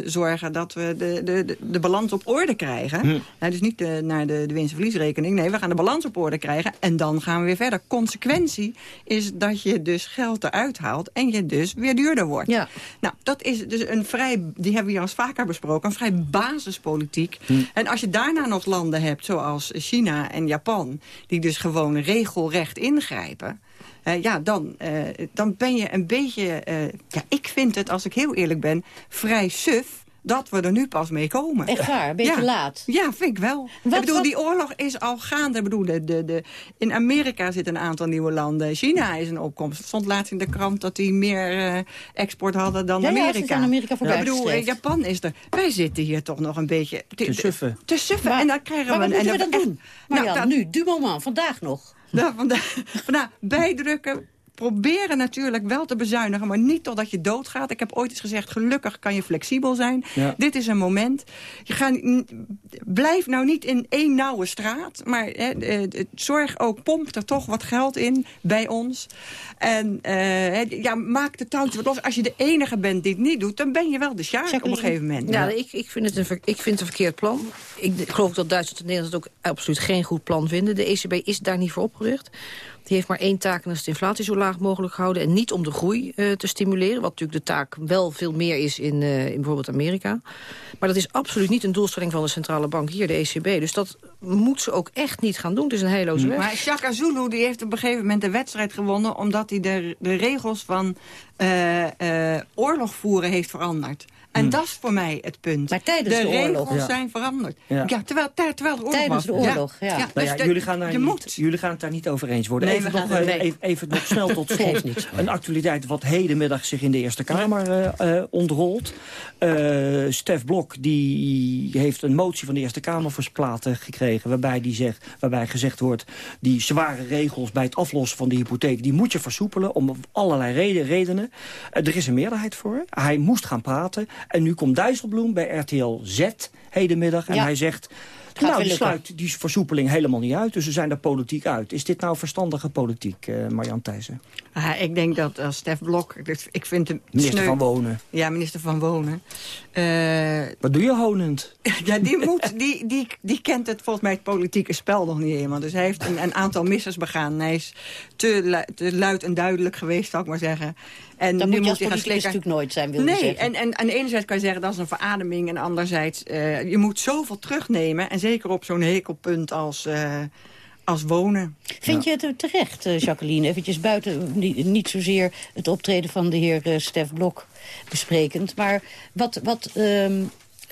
zorgen dat we de, de, de, balans op orde krijgen. Nou, dus niet naar de, de winst- en verliesrekening. Nee, we gaan de balans op orde krijgen. En dan gaan we weer verder. Consequentie is dat je dus geld eruit haalt. En je dus weer duurder wordt. Ja. Nou, dat is dus een vrij, die hebben we hier al eens vaker besproken, een vrij basispolitiek. En als je daarna nog landen hebt, zoals China en Japan, die dus gewoon regelrecht ingrijpen. eh, ja, dan, eh, dan ben je een beetje... eh, ja, ik vind het, als ik heel eerlijk ben, vrij suf dat we er nu pas mee komen. Echt waar, een beetje Ja. laat. Ja, vind ik wel. Wat- ik bedoel, wat- die oorlog is al gaande. Ik bedoel, de, de, de, in Amerika zitten een aantal nieuwe landen. China is een opkomst. Het stond laatst in de krant dat die meer eh, export hadden dan Ja, ja, ze Amerika. zijn Amerika voorbij Ik bedoel, eh, Japan is er. Wij zitten hier toch nog een beetje... Te suffen. Te suffen. Maar- en dan krijgen Maar we... wat moeten we en dan echt- doen? Marianne, Nou, dat- nu, du moment, vandaag nog. nou, vandaag, vandaag bijdrukken. Proberen natuurlijk wel te bezuinigen, maar niet totdat je doodgaat. Ik heb ooit eens gezegd, gelukkig kan je flexibel zijn. Ja. Dit is een moment. Je gaat, blijf nou niet in één nauwe straat. Maar hè, eh, zorg ook, pomp er toch wat geld in bij ons. En eh, hè, ja, maak de touwtjes wat los. Als je de enige bent die het niet doet, dan ben je wel de sjaak op een gegeven moment. Ja, ik, ik, vind het een, ik vind het een verkeerd plan. Ik, ik geloof dat Duitsland en Nederland het ook absoluut geen goed plan vinden. De ECB is daar niet voor opgericht. Die heeft maar één taak en dat is de inflatie zo laag mogelijk houden. En niet om de groei eh, te stimuleren. Wat natuurlijk de taak wel veel meer is in, eh, in bijvoorbeeld Amerika. Maar dat is absoluut niet een doelstelling van de centrale bank hier, de ECB. Dus dat moet ze ook echt niet gaan doen. Het is een heilloze weg. Maar Shaka Zulu die heeft op een gegeven moment de wedstrijd gewonnen... omdat hij de, de regels van eh, eh, oorlog voeren heeft veranderd. En dat is voor mij het punt. Maar tijdens de regels oorlog. Ja. zijn veranderd. Ja. Ja. terwijl, ter- terwijl de oorlog Tijdens de oorlog, ja. Nou dus ja, jullie, gaan daar je niet, moet. jullie gaan het daar niet over eens worden. Nee, even, we nog, gaan- nee. even, even nog snel tot slot. Niet. Een actualiteit wat hedenmiddag zich in de Eerste Kamer eh, eh, ontrolt. Eh, Stef Blok die heeft een motie van de Eerste Kamer versplaten gekregen... Waarbij, die zegt, waarbij gezegd wordt... die zware regels bij het aflossen van de hypotheek... die moet je versoepelen om allerlei reden, redenen. Eh, er is een meerderheid voor. Hij moest gaan praten. En nu komt Dijsselbloem bij RTL Z hedenmiddag. En Ja. hij zegt... Gaat nou, die sluit die versoepeling helemaal niet uit. Dus ze zijn er politiek uit. Is dit nou verstandige politiek, eh Marjan Thijssen? Ah, ik denk dat als Stef Blok... ik- Ik vind hem Minister sneu- van Wonen. Ja, minister van Wonen. Eh, Wat doe je honend? Ja, die, moet, die, die, die kent het volgens mij het politieke spel nog niet helemaal. Dus hij heeft een, een aantal missers begaan. Hij is te, lu- te luid en duidelijk geweest, zou ik maar zeggen. En Dan nu moet je als hij gaan politicus slikken. natuurlijk nooit zijn, wil je Nee, zeggen. en, en aan de ene zijde kan je zeggen dat is een verademing. En anderzijds, eh, je moet zoveel terugnemen. En zeker op zo'n hekelpunt als, eh, als wonen. Vind je het terecht, eh, Jacqueline? Eventjes buiten, niet, zozeer het optreden van de heer eh, Stef Blok besprekend... maar wat, wat ehm,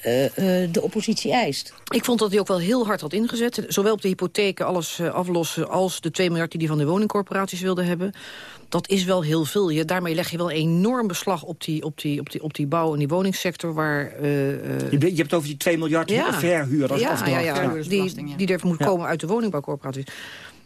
eh, eh, de oppositie eist. Ik vond dat hij ook wel heel hard had ingezet. Zowel op de hypotheken, alles eh, aflossen... als de 2 miljard die hij van de woningcorporaties wilde hebben. Dat is wel heel veel. Je, daarmee leg je wel enorm beslag op die, op die, op die, op die bouw- en die woningsector... waar... eh, eh, Je, je hebt het over die 2 miljard verhuur als ja, afdracht. ja, die, die er moet Ja. komen uit de woningbouwcorporaties.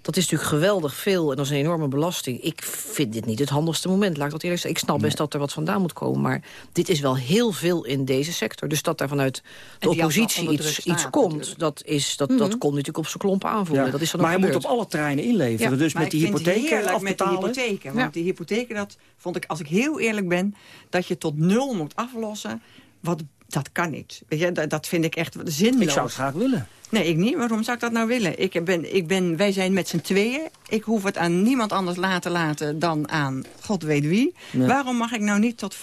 Dat is natuurlijk geweldig veel en dat is een enorme belasting. Ik vind dit niet het handigste moment, laat ik dat eerlijk zeggen. Ik snap best dat er wat vandaan moet komen, maar dit is wel heel veel in deze sector. Dus dat daar vanuit de oppositie iets, staat, iets komt, natuurlijk. dat, is, dat, dat komt natuurlijk op zijn klompen aanvoelen. Ja. Dat is dan maar hij moet op alle terreinen inleveren. Ja. Dus Maar met die hypotheken heerlijk met die hypotheken. Want Ja. die hypotheken, dat vond ik, als ik heel eerlijk ben... dat je tot nul moet aflossen. Wat, dat kan niet. Weet je, dat, dat vind ik echt zinloos. Ik zou het graag willen. Nee, ik niet. Waarom zou ik dat nou willen? Ik ben, ik ben, wij zijn met z'n tweeën. Ik hoef het aan niemand anders laten laten dan aan god weet wie. Ja. Waarom mag ik nou niet tot 50%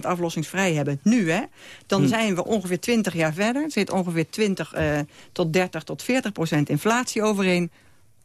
aflossingsvrij hebben? Nu, hè? Dan Hm. zijn we ongeveer 20 jaar verder. Er zit ongeveer 20 eh, tot 30 tot 40% inflatie overheen.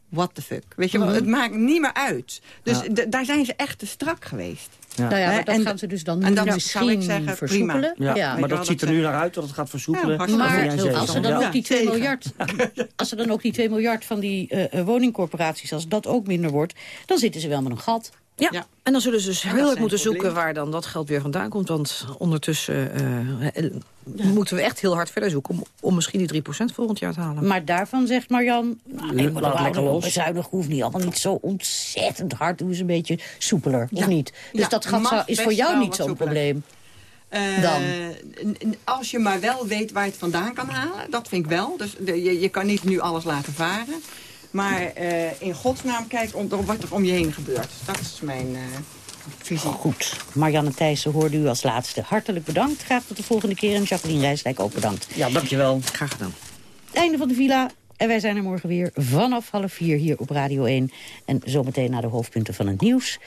What the fuck? Weet je wel, het maakt niet meer uit. Dus. Ja. daar zijn ze echt te strak geweest. Ja. Nou ja, maar dat en- gaan ze dus dan, en dan zou misschien ik zeggen, versoepelen. prima. Ja, maar dat ziet er nu naar uit dat het gaat versoepelen. Ja, Maar als ze dan Ja. ook die 2 zeker. miljard, als ze dan ook die 2 miljard van die eh, eh, woningcorporaties, als dat ook minder wordt, dan zitten ze wel met een gat. Ja. Ja. en dan zullen ze dus heel erg moeten zoeken waar dan dat geld weer vandaan komt. Want ondertussen eh, eh, moeten we echt heel hard verder zoeken... om, om misschien die 3% volgend jaar te halen. Maar daarvan zegt Marjan, nou, nee, maar lekker los. bezuinigen hoeft niet allemaal niet zo ontzettend hard. Doe eens een beetje soepeler, of Ja. niet? Dus Ja, dat gat is voor jou niet zo'n probleem. Eh, Dan? Als je maar wel weet waar je het vandaan kan halen, dat vind ik wel. Dus de- je, je kan niet nu alles laten varen. Maar eh, in godsnaam kijk om, wat er om je heen gebeurt. Dat is mijn eh, visie. Goed, Marianne Thijssen hoorde u als laatste. Hartelijk bedankt. Graag tot de volgende keer. En Jacqueline Rijsdijk ook bedankt. Ja, dankjewel. Graag gedaan. Het einde van de villa. En wij zijn er morgen weer vanaf half vier hier op Radio 1. En zometeen naar de hoofdpunten van het nieuws.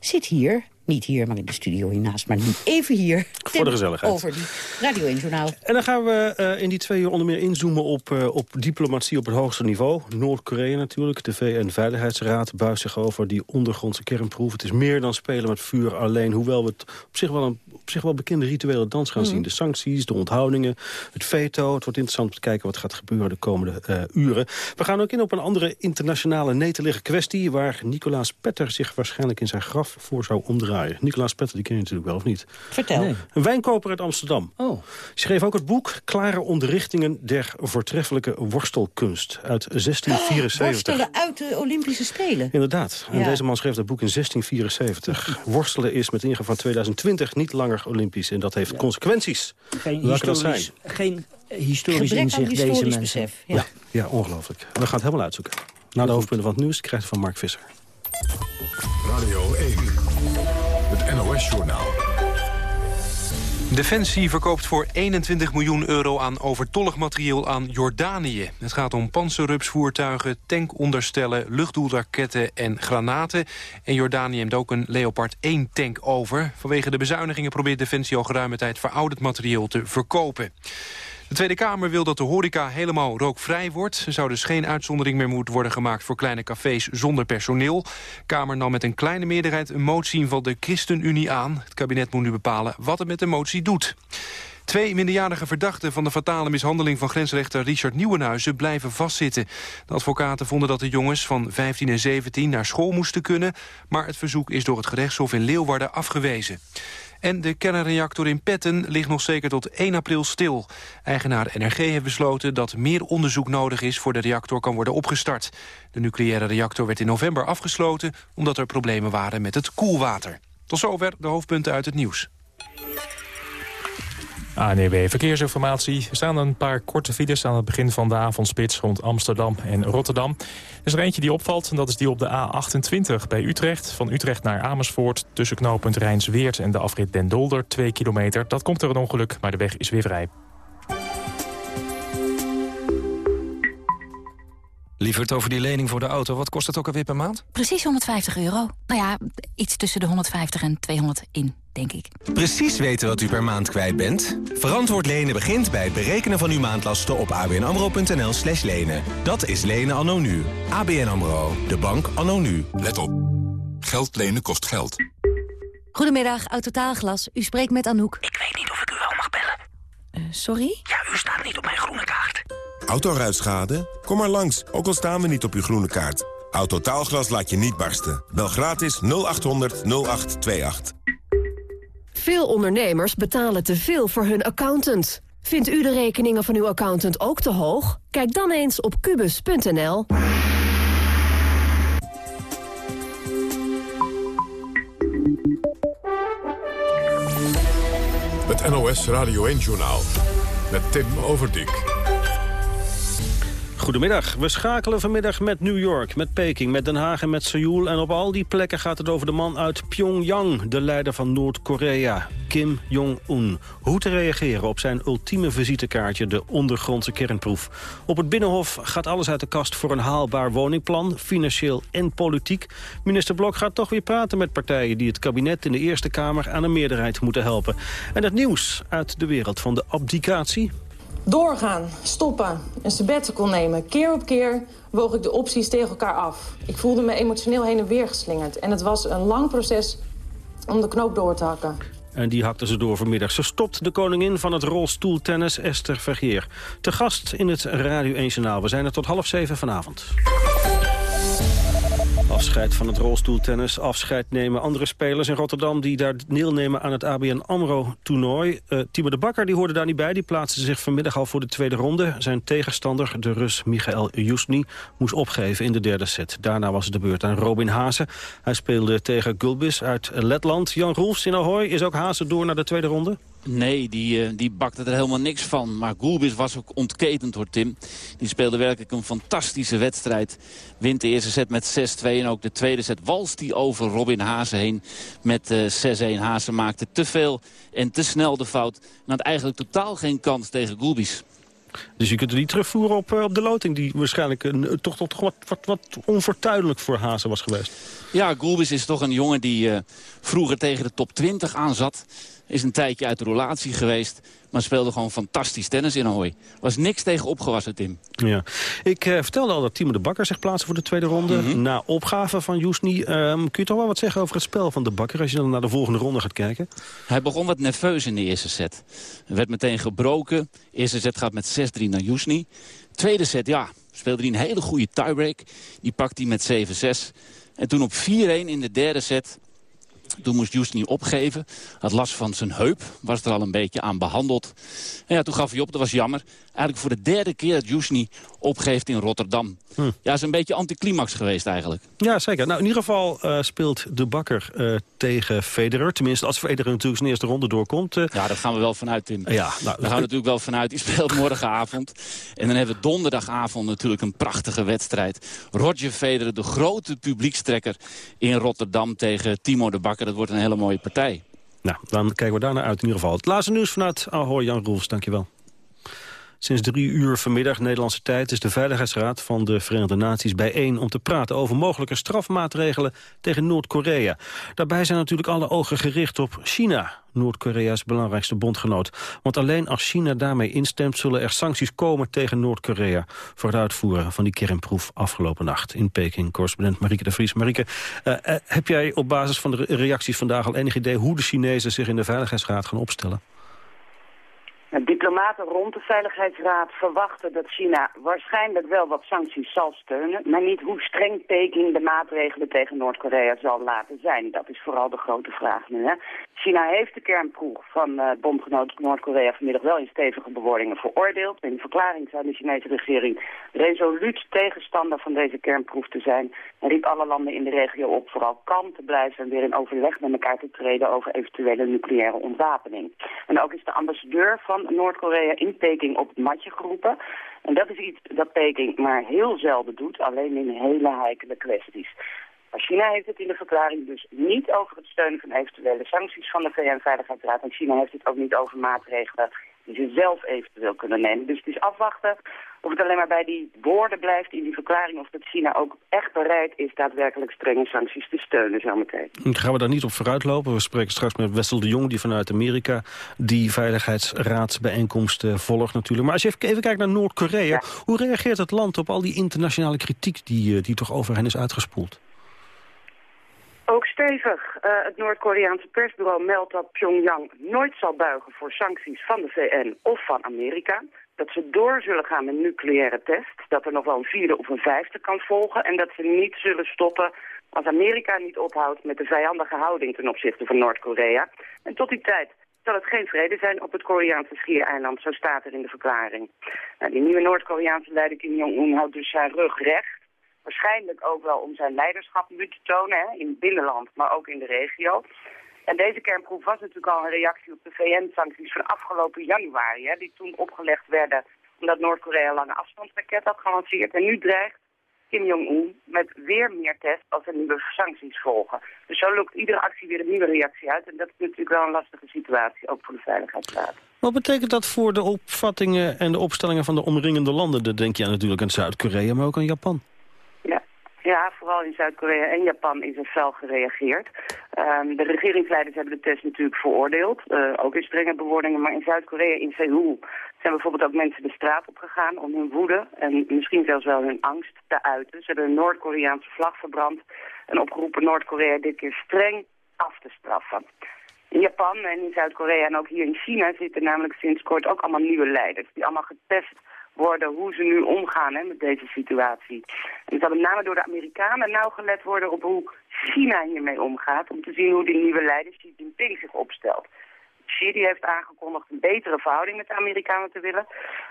Zit hier Niet hier, maar in de studio hiernaast. Maar nu even hier. Voor de gezelligheid. Over die Radio 1 Journaal. En dan gaan we eh, in die twee uur onder meer inzoomen op, uh, op diplomatie op het hoogste niveau. Noord-Korea natuurlijk. De VN-veiligheidsraad buigt zich over die ondergrondse kernproef. Het is meer dan spelen met vuur alleen. Hoewel we het op zich wel een op zich wel bekende rituele dans gaan zien. Mhm. De sancties, de onthoudingen, het veto. Het wordt interessant om te kijken wat gaat gebeuren de komende uh, uren. We gaan ook in op een andere internationale netelige kwestie... waar Nicolaas Petter zich waarschijnlijk in zijn graf voor zou omdraaien. Nicolaas Petter, die ken je natuurlijk wel, of niet? Vertel. Een wijnkoper uit Amsterdam. Oh. Schreef ook het boek Klare onderrichtingen der voortreffelijke worstelkunst uit 1674. Oh, worstelen uit de Olympische Spelen. Inderdaad. En deze man schreef dat boek in 1674. Worstelen is met ingang van 2020 niet langer Olympisch. En dat heeft consequenties. Geen historisch, geen historisch inzicht, historisch deze besef. Ja. ja. ongelooflijk. We gaan het helemaal uitzoeken. Na de hoofdpunten van het nieuws krijgt van Mark Visser. Radio 1, het Defensie verkoopt voor 21 miljoen euro aan overtollig materieel aan Jordanië. Het gaat om panzerrupsvoertuigen, tankonderstellen, luchtdoelraketten en granaten. En Jordanië neemt ook een Leopard 1 tank over. Vanwege de bezuinigingen probeert Defensie al geruime tijd verouderd materieel te verkopen. De Tweede Kamer wil dat de horeca helemaal rookvrij wordt. Er zou dus geen uitzondering meer moeten worden gemaakt... voor kleine cafés zonder personeel. De Kamer nam met een kleine meerderheid een motie van de ChristenUnie aan. Het kabinet moet nu bepalen wat het met de motie doet. Twee minderjarige verdachten van de fatale mishandeling van grensrechter Richard Nieuwenhuizen blijven vastzitten. De advocaten vonden dat de jongens van 15 en 17 naar school moesten kunnen, maar het verzoek is door het gerechtshof in Leeuwarden afgewezen. En de kernreactor in Petten ligt nog zeker tot 1 april stil. Eigenaar NRG heeft besloten dat meer onderzoek nodig is... voor de reactor kan worden opgestart. De nucleaire reactor werd in november afgesloten... omdat er problemen waren met het koelwater. Tot zover de hoofdpunten uit het nieuws. ANEW Verkeersinformatie. Er staan een paar korte files aan het begin van de avondspits rond Amsterdam en Rotterdam. Er is er eentje die opvalt en dat is die op de A28 bij Utrecht. Van Utrecht naar Amersfoort tussen knooppunt Rijnsweert en de afrit Den Dolder, 2 kilometer. Dat komt er een ongeluk, maar de weg is weer vrij. Lieverd, over die lening voor de auto, wat kost het ook alweer per maand? Precies 150 euro. Nou ja, iets tussen de 150 en 200 in denk ik. Precies weten wat u per maand kwijt bent? Verantwoord lenen begint bij het berekenen van uw maandlasten op abnamro.nl slash lenen. Dat is lenen anno nu. ABN AMRO, de bank anno nu. Let op. Geld lenen kost geld. Goedemiddag, Autotaalglas. U spreekt met Anouk. Ik weet niet of ik u wel mag bellen. Uh, sorry? Ja, u staat niet op mijn groene kaart. Autoruitschade? Kom maar langs, ook al staan we niet op uw groene kaart. Autotaalglas laat je niet barsten. Bel gratis 0800 0828. Veel ondernemers betalen te veel voor hun accountant. Vindt u de rekeningen van uw accountant ook te hoog? Kijk dan eens op kubus.nl. Het NOS Radio 1-journaal met Tim Overdijk. Goedemiddag. We schakelen vanmiddag met New York, met Peking, met Den Haag en met Seoul. En op al die plekken gaat het over de man uit Pyongyang, de leider van Noord-Korea, Kim Jong-un. Hoe te reageren op zijn ultieme visitekaartje, de ondergrondse kernproef. Op het Binnenhof gaat alles uit de kast voor een haalbaar woningplan, financieel en politiek. Minister Blok gaat toch weer praten met partijen die het kabinet in de Eerste Kamer aan een meerderheid moeten helpen. En het nieuws uit de wereld van de abdicatie, Doorgaan, stoppen, een sabbatical nemen. Keer op keer woog ik de opties tegen elkaar af. Ik voelde me emotioneel heen en weer geslingerd. En het was een lang proces om de knoop door te hakken. En die hakte ze door vanmiddag. Ze stopt de koningin van het rolstoeltennis, Esther Vergeer. Te gast in het Radio 1 Journaal. We zijn er tot half zeven vanavond. Afscheid van het rolstoeltennis, afscheid nemen andere spelers in Rotterdam... die daar deelnemen aan het ABN AMRO-toernooi. Uh, Timo de Bakker die hoorde daar niet bij, die plaatste zich vanmiddag al voor de tweede ronde. Zijn tegenstander, de Rus Michael Jusny, moest opgeven in de derde set. Daarna was het de beurt aan Robin Haase. Hij speelde tegen Gulbis uit Letland. Jan Roelfs in Ahoy, is ook Haase door naar de tweede ronde? Nee, die, uh, die bakte er helemaal niks van. Maar Gulbis was ook ontketend hoor, Tim. Die speelde werkelijk een fantastische wedstrijd. Wint de eerste set met 6-2 en ook de tweede set walst hij over Robin Haase heen met uh, 6-1. Haase maakte te veel en te snel de fout. En had eigenlijk totaal geen kans tegen Gulbis. Dus je kunt er niet terugvoeren op, uh, op de loting... die waarschijnlijk uh, toch, toch wat, wat, wat onfortuinlijk voor Hazen was geweest. Ja, Gulbis is toch een jongen die uh, vroeger tegen de top 20 aan zat. Is een tijdje uit de relatie geweest. Maar speelde gewoon fantastisch tennis in Ahoy. Was niks tegen opgewassen, Tim. Ja. Ik uh, vertelde al dat Timo de Bakker zich plaatsen voor de tweede ronde. Mhm. Na opgave van Jusni. Um, kun je toch wel wat zeggen over het spel van de Bakker... als je dan naar de volgende ronde gaat kijken? Hij begon wat nerveus in de eerste set. Er werd meteen gebroken. eerste set gaat met 6-3 naar Jusni. Tweede set, ja, speelde hij een hele goede tiebreak. Die pakt hij met 7-6. En toen op 4-1 in de derde set toen moest Jusni opgeven. Had last van zijn heup. Was er al een beetje aan behandeld. En ja, toen gaf hij op. Dat was jammer. Eigenlijk voor de derde keer dat Jusni opgeeft in Rotterdam. Hm. Ja, is een beetje anticlimax geweest eigenlijk. Ja, zeker. Nou, in ieder geval uh, speelt de Bakker uh, tegen Federer. Tenminste, als Federer natuurlijk zijn eerste ronde doorkomt. Uh... Ja, daar gaan we wel vanuit, Tim. Ja, nou, daar gaan we natuurlijk wel vanuit. Die speelt morgenavond. En dan hebben we donderdagavond natuurlijk een prachtige wedstrijd. Roger Federer, de grote publiekstrekker in Rotterdam tegen Timo de Bakker. Dat wordt een hele mooie partij. Nou, dan kijken we daarna uit in ieder geval. Het laatste nieuws vanuit Ahoy, Jan Roels. Dankjewel. Sinds drie uur vanmiddag Nederlandse tijd is de Veiligheidsraad van de Verenigde Naties bijeen om te praten over mogelijke strafmaatregelen tegen Noord-Korea. Daarbij zijn natuurlijk alle ogen gericht op China, Noord-Korea's belangrijkste bondgenoot. Want alleen als China daarmee instemt zullen er sancties komen tegen Noord-Korea voor het uitvoeren van die kernproef afgelopen nacht in Peking. Correspondent Marieke de Vries. Marieke, uh, uh, heb jij op basis van de reacties vandaag al enig idee hoe de Chinezen zich in de Veiligheidsraad gaan opstellen? Diplomaten rond de Veiligheidsraad verwachten dat China waarschijnlijk wel wat sancties zal steunen, maar niet hoe streng Peking de maatregelen tegen Noord-Korea zal laten zijn. Dat is vooral de grote vraag nu. Hè? China heeft de kernproef van uh, bondgenoot Noord-Korea vanmiddag wel in stevige bewoordingen veroordeeld. In de verklaring zei de Chinese regering resoluut tegenstander van deze kernproef te zijn en riep alle landen in de regio op vooral kalm te blijven en weer in overleg met elkaar te treden over eventuele nucleaire ontwapening. En ook is de ambassadeur van Noord-Korea in Peking op het matje geroepen. En dat is iets dat Peking maar heel zelden doet, alleen in hele heikele kwesties. Maar China heeft het in de verklaring dus niet over het steunen van eventuele sancties van de VN-veiligheidsraad. En China heeft het ook niet over maatregelen die ze zelf eventueel kunnen nemen. Dus het is afwachten of het alleen maar bij die woorden blijft in die verklaring... of dat China ook echt bereid is daadwerkelijk strenge sancties te steunen zometeen. Gaan we daar niet op vooruitlopen? We spreken straks met Wessel de Jong, die vanuit Amerika... die veiligheidsraadsbijeenkomst uh, volgt natuurlijk. Maar als je even, kijkt naar Noord-Korea... hoe reageert het land op al die internationale kritiek... die, uh, die toch over hen is uitgespoeld? Ook stevig. Uh, het Noord-Koreaanse persbureau meldt dat Pyongyang nooit zal buigen voor sancties van de VN of van Amerika. Dat ze door zullen gaan met nucleaire test. Dat er nog wel een vierde of een vijfde kan volgen. En dat ze niet zullen stoppen als Amerika niet ophoudt met de vijandige houding ten opzichte van Noord-Korea. En tot die tijd zal het geen vrede zijn op het Koreaanse schiereiland. Zo staat er in de verklaring. Nou, die nieuwe Noord-Koreaanse leider Kim Jong-un houdt dus zijn rug recht. Waarschijnlijk ook wel om zijn leiderschap nu te tonen, hè, in het binnenland, maar ook in de regio. En deze kernproef was natuurlijk al een reactie op de VN-sancties van afgelopen januari, hè, die toen opgelegd werden omdat Noord-Korea lange afstandsraket had gelanceerd. En nu dreigt Kim Jong-un met weer meer tests als er nieuwe sancties volgen. Dus zo loopt iedere actie weer een nieuwe reactie uit. En dat is natuurlijk wel een lastige situatie, ook voor de Veiligheidsraad. Wat betekent dat voor de opvattingen en de opstellingen van de omringende landen? Dan denk je natuurlijk aan Zuid-Korea, maar ook aan Japan. Ja, vooral in Zuid-Korea en Japan is er fel gereageerd. Um, de regeringsleiders hebben de test natuurlijk veroordeeld, uh, ook in strenge bewoordingen. Maar in Zuid-Korea, in Seoul, zijn bijvoorbeeld ook mensen de straat op gegaan om hun woede en misschien zelfs wel hun angst te uiten. Ze hebben een Noord-Koreaanse vlag verbrand en opgeroepen Noord-Korea dit keer streng af te straffen. In Japan en in Zuid-Korea en ook hier in China zitten namelijk sinds kort ook allemaal nieuwe leiders. Die allemaal getest worden hoe ze nu omgaan hè, met deze situatie. En zal met name door de Amerikanen nauw gelet worden op hoe China hiermee omgaat. Om te zien hoe die nieuwe leider Xi Jinping zich opstelt. Xi heeft aangekondigd een betere verhouding met de Amerikanen te willen.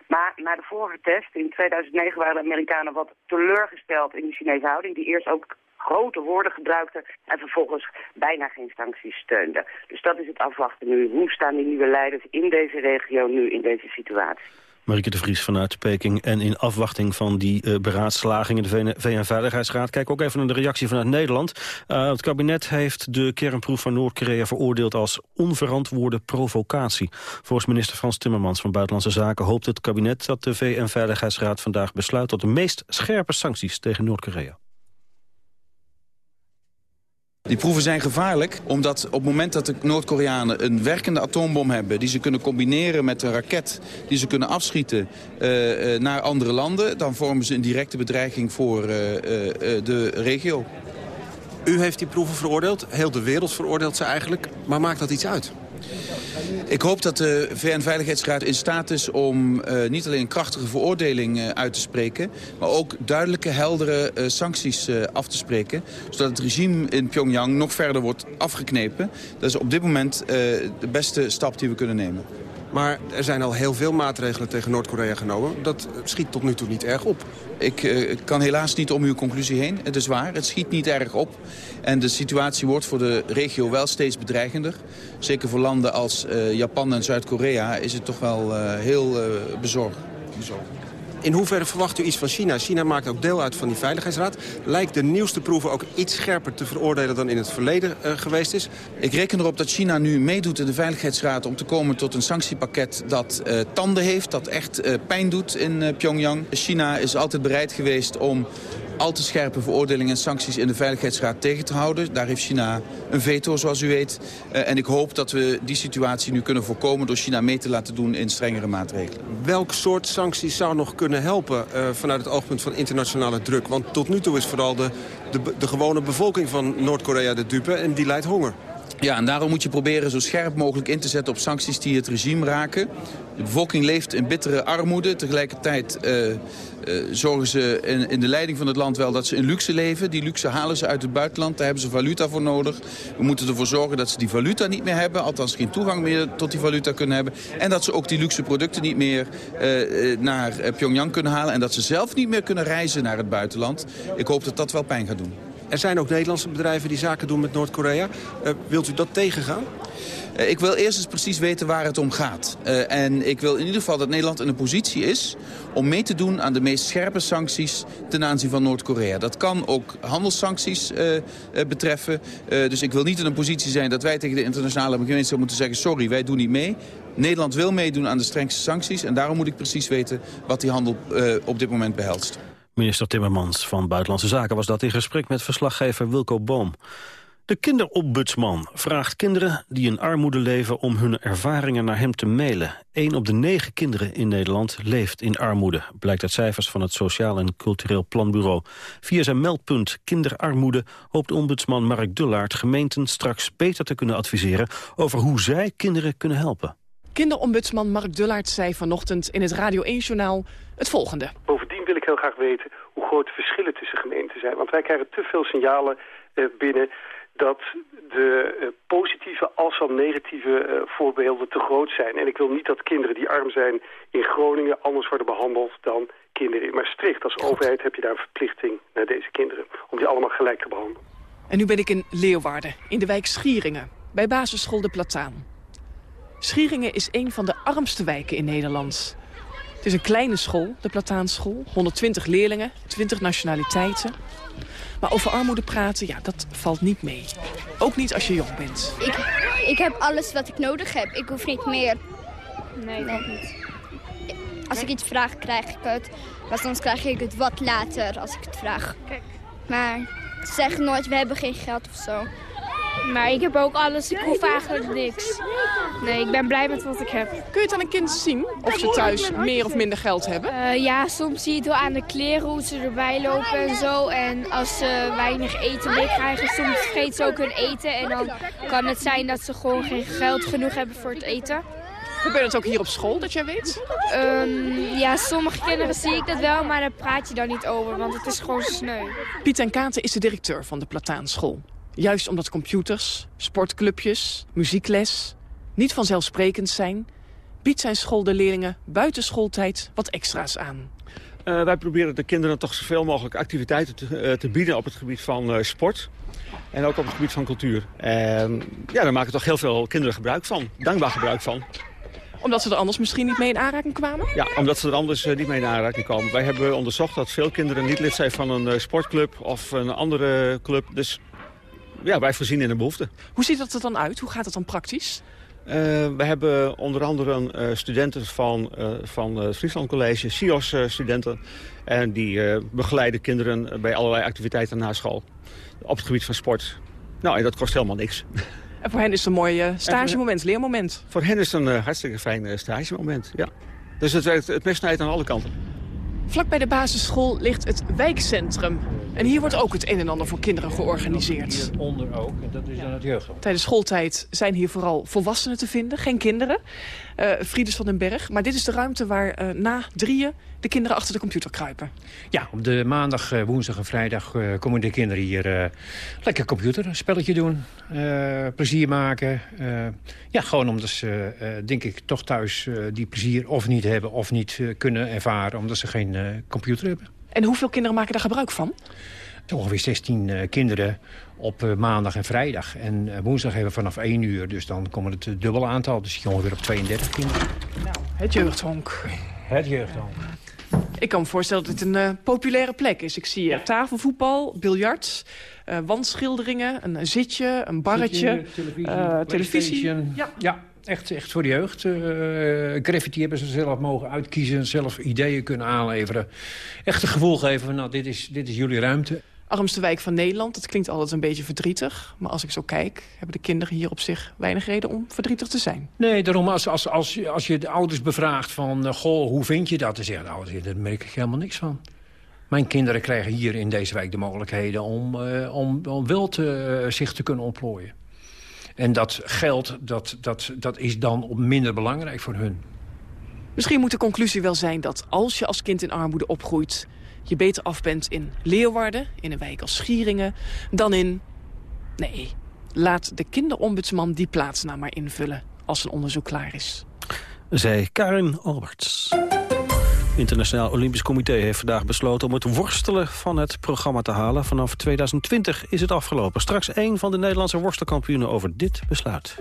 Maar na de vorige test in 2009 waren de Amerikanen wat teleurgesteld in die Chinese houding. Die eerst ook grote woorden gebruikte en vervolgens bijna geen sancties steunde. Dus dat is het afwachten nu. Hoe staan die nieuwe leiders in deze regio nu in deze situatie? Marieke de Vries vanuit Peking. En in afwachting van die uh, beraadslaging in de VN-veiligheidsraad... kijk ook even naar de reactie vanuit Nederland. Uh, het kabinet heeft de kernproef van Noord-Korea veroordeeld... als onverantwoorde provocatie. Volgens minister Frans Timmermans van Buitenlandse Zaken... hoopt het kabinet dat de VN-veiligheidsraad vandaag besluit... tot de meest scherpe sancties tegen Noord-Korea. Die proeven zijn gevaarlijk, omdat op het moment dat de Noord-Koreanen een werkende atoombom hebben... die ze kunnen combineren met een raket die ze kunnen afschieten uh, uh, naar andere landen... dan vormen ze een directe bedreiging voor uh, de regio. U heeft die proeven veroordeeld, heel de wereld veroordeelt ze eigenlijk. Maar maakt dat iets uit? Ik hoop dat de VN-veiligheidsraad in staat is om uh, niet alleen een krachtige veroordeling uh, uit te spreken... maar ook duidelijke, heldere uh, sancties af te spreken... zodat het regime in Pyongyang nog verder wordt afgeknepen. Dat is op dit moment de beste stap die we kunnen nemen. Maar er zijn al heel veel maatregelen tegen Noord-Korea genomen. Dat schiet tot nu toe niet erg op. Ik uh, kan helaas niet om uw conclusie heen. Het is waar, het schiet niet erg op. En de situatie wordt voor de regio wel steeds bedreigender. Zeker voor landen als uh, Japan en Zuid-Korea is het toch wel uh, heel bezorgd. bezorgd. In hoeverre verwacht u iets van China? China maakt ook deel uit van die Veiligheidsraad. Lijkt de nieuwste proeven ook iets scherper te veroordelen dan in het verleden uh, geweest is? Ik reken erop dat China nu meedoet in de Veiligheidsraad... om te komen tot een sanctiepakket dat uh, tanden heeft, dat echt uh, pijn doet in Pyongyang. China is altijd bereid geweest om al te scherpe veroordelingen en sancties in de Veiligheidsraad tegen te houden. Daar heeft China een veto, zoals u weet. Uh, en ik hoop dat we die situatie nu kunnen voorkomen... door China mee te laten doen in strengere maatregelen. Welk soort sancties zou nog kunnen helpen uh, vanuit het oogpunt van internationale druk? Want tot nu toe is vooral de, de, de gewone bevolking van Noord-Korea de dupe en die lijdt honger. Ja, en daarom moet je proberen zo scherp mogelijk in te zetten op sancties die het regime raken. De bevolking leeft in bittere armoede. Tegelijkertijd uh, uh, zorgen ze in, in, de leiding van het land wel dat ze in luxe leven. Die luxe halen ze uit het buitenland. Daar hebben ze valuta voor nodig. We moeten ervoor zorgen dat ze die valuta niet meer hebben. Althans geen toegang meer tot die valuta kunnen hebben. En dat ze ook die luxe producten niet meer uh, naar Pyongyang kunnen halen. En dat ze zelf niet meer kunnen reizen naar het buitenland. Ik hoop dat dat wel pijn gaat doen. Er zijn ook Nederlandse bedrijven die zaken doen met Noord-Korea. Uh, wilt u dat tegengaan? Uh, ik wil eerst eens precies weten waar het om gaat. Uh, en ik wil in ieder geval dat Nederland in een positie is... om mee te doen aan de meest scherpe sancties ten aanzien van Noord-Korea. Dat kan ook handelssancties betreffen. dus ik wil niet in een positie zijn dat wij tegen de internationale gemeenschap moeten zeggen... sorry, wij doen niet mee. Nederland wil meedoen aan de strengste sancties. En daarom moet ik precies weten wat die handel op dit moment behelst. Minister Timmermans van Buitenlandse Zaken was dat in gesprek met verslaggever Wilco Boom. De kinderombudsman vraagt kinderen die in armoede leven om hun ervaringen naar hem te mailen. Eén op de negen kinderen in Nederland leeft in armoede, blijkt uit cijfers van het Sociaal en Cultureel Planbureau. Via zijn meldpunt kinderarmoede hoopt ombudsman Mark Dullaert gemeenten straks beter te kunnen adviseren over hoe zij kinderen kunnen helpen. Kinderombudsman Mark Dullaert zei vanochtend in het Radio 1-journaal het volgende. Bovendien wil ik heel graag weten hoe groot de verschillen tussen gemeenten zijn. Want wij krijgen te veel signalen eh, binnen dat de uh, positieve als wel negatieve uh, voorbeelden te groot zijn. En ik wil niet dat kinderen die arm zijn in Groningen anders worden behandeld dan kinderen in Maastricht. Als overheid heb je daar een verplichting naar deze kinderen om die allemaal gelijk te behandelen. En nu ben ik in Leeuwarden, in de wijk Schieringen, bij basisschool De Plataan. Schieringen is een van de armste wijken in Nederland. Het is een kleine school, de Plataanschool. 120 leerlingen, 20 nationaliteiten. Maar over armoede praten, ja, dat valt niet mee. Ook niet als je jong bent. Ik, ik heb alles wat ik nodig heb. Ik hoef niet meer. Nee, nee. niet. Als ik iets vraag, krijg ik het. Maar soms krijg ik het wat later als ik het vraag. Kijk. Maar ze zeggen nooit, we hebben geen geld of zo. Maar ik heb ook alles, ik hoef eigenlijk niks. Nee, ik ben blij met wat ik heb. Kun je het aan een kind zien of ze thuis meer of minder geld hebben? Uh, ja, soms zie je het wel aan de kleren, hoe ze erbij lopen en zo. En als ze weinig eten mee krijgen, soms vergeten ze ook hun eten. En dan kan het zijn dat ze gewoon geen geld genoeg hebben voor het eten. Gebeurt dat ook hier op school, dat jij weet? Um, ja, sommige kinderen zie ik dat wel, maar daar praat je dan niet over, want het is gewoon sneu. Piet en Katen is de directeur van de Plataanschool. Juist omdat computers, sportclubjes, muziekles niet vanzelfsprekend zijn... biedt zijn school de leerlingen buiten schooltijd wat extra's aan. Uh, wij proberen de kinderen toch zoveel mogelijk activiteiten te, uh, te bieden op het gebied van uh, sport. En ook op het gebied van cultuur. En ja, daar maken toch heel veel kinderen gebruik van. Dankbaar gebruik van omdat ze er anders misschien niet mee in aanraking kwamen? Ja, omdat ze er anders uh, niet mee in aanraking komen. Wij hebben onderzocht dat veel kinderen niet lid zijn van een uh, sportclub of een andere club. Dus ja, wij voorzien in een behoefte. Hoe ziet dat er dan uit? Hoe gaat het dan praktisch? Uh, we hebben onder andere uh, studenten van, uh, van het Friesland College, CIOS-studenten. en die begeleiden kinderen bij allerlei activiteiten na school. Op het gebied van sport. Nou, en dat kost helemaal niks. En voor hen is het een mooi stagemoment, leermoment. Voor hen is het een hartstikke fijn stagemoment, ja. Dus het werkt het mes snijdt aan alle kanten. Vlak bij de basisschool ligt het wijkcentrum. En hier wordt ook het een en ander voor kinderen georganiseerd. Hieronder ook, en dat is dan het jeugd. Tijdens schooltijd zijn hier vooral volwassenen te vinden, geen kinderen. Uh, Friedes van den Berg. Maar dit is de ruimte waar uh, na drieën de kinderen achter de computer kruipen. Ja, op de maandag, uh, woensdag en vrijdag komen de kinderen hier lekker computer, een spelletje doen, plezier maken. ja, gewoon omdat ze, denk ik, toch thuis die plezier of niet hebben of niet kunnen ervaren, omdat ze geen computer hebben. En hoeveel kinderen maken daar gebruik van? Ongeveer 16 uh, kinderen op uh, maandag en vrijdag. En uh, woensdag hebben we vanaf 1 uur, dus dan komen het dubbele aantal. Dus je ongeveer op 32 kinderen. Nou, het jeugdhonk. Het jeugdhonk. Ik kan me voorstellen dat het een populaire plek is. Ik zie ja. tafelvoetbal, biljart, wandschilderingen, een zitje, een barretje, televisie. televisie. Ja. ja. Echt, echt voor de jeugd. Graffiti hebben ze zelf mogen uitkiezen. Zelf ideeën kunnen aanleveren. Echt een gevoel geven van nou, dit is, dit is jullie ruimte. Armste wijk van Nederland. Dat klinkt altijd een beetje verdrietig. Maar als ik zo kijk, hebben de kinderen hier op zich weinig reden om verdrietig te zijn. Nee, daarom als, als, als, als je de ouders bevraagt van... Uh, goh, hoe vind je dat? Dan zeggen de ouders, daar merk ik helemaal niks van. Mijn kinderen krijgen hier in deze wijk de mogelijkheden... om, uh, om, om wel te, zich te kunnen ontplooien. En dat geld, dat, dat, dat is dan minder belangrijk voor hun. Misschien moet de conclusie wel zijn dat als je als kind in armoede opgroeit... je beter af bent in Leeuwarden, in een wijk als Schieringen... dan in... Nee, laat de kinderombudsman die plaats nou maar invullen... als een onderzoek klaar is. Zij Karin Alberts. Internationaal Olympisch Comité heeft vandaag besloten om het worstelen van het programma te halen. Vanaf 2020 is het afgelopen. Straks één van de Nederlandse worstelkampioenen over dit besluit.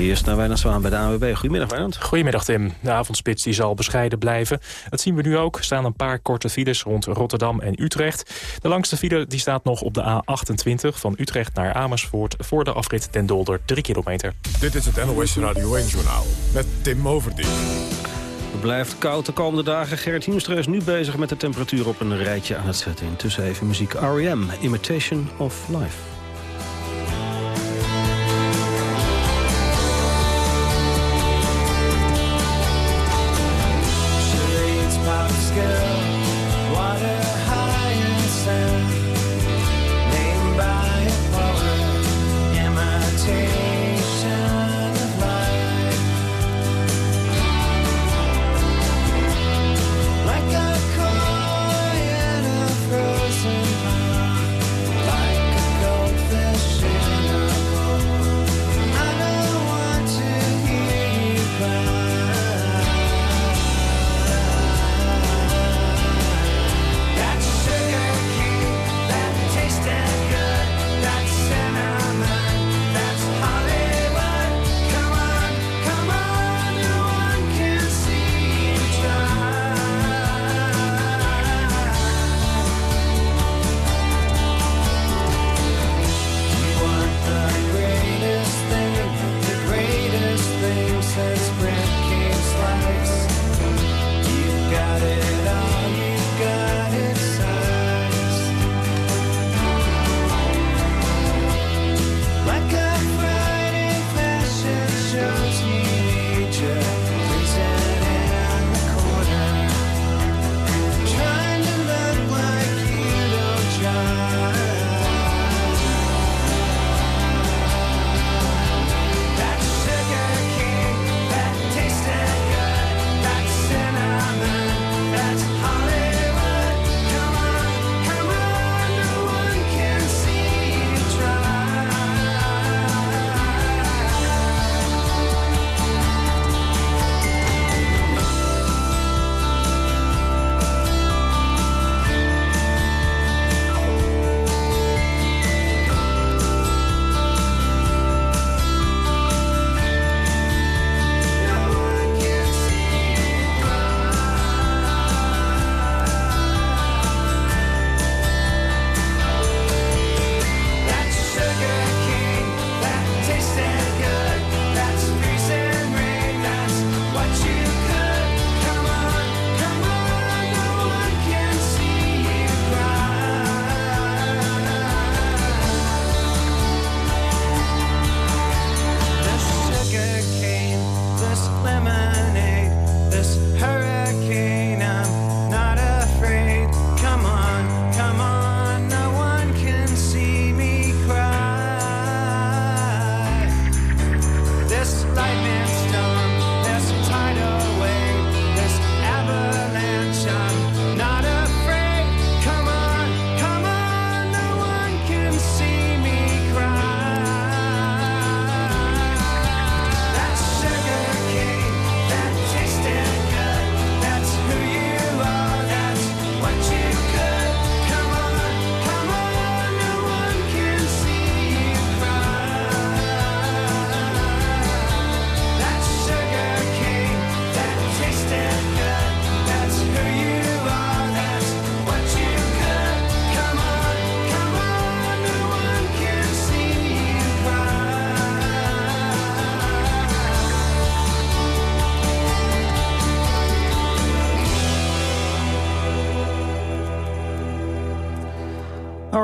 Eerst naar Wijnand Zwaan bij de ANWB. Goedemiddag, Wijnand. Goedemiddag, Tim. De avondspits die zal bescheiden blijven. Dat zien we nu ook. Er staan een paar korte files rond Rotterdam en Utrecht. De langste file die staat nog op de A28 van Utrecht naar Amersfoort... voor de afrit Den Dolder, 3 kilometer. Dit is het NOS Radio 1-journaal met Tim Overdien. Het blijft koud de komende dagen. Gerrit Hiemstra is nu bezig met de temperatuur op een rijtje aan het zetten. Intussen even muziek R.E.M. Imitation of Life.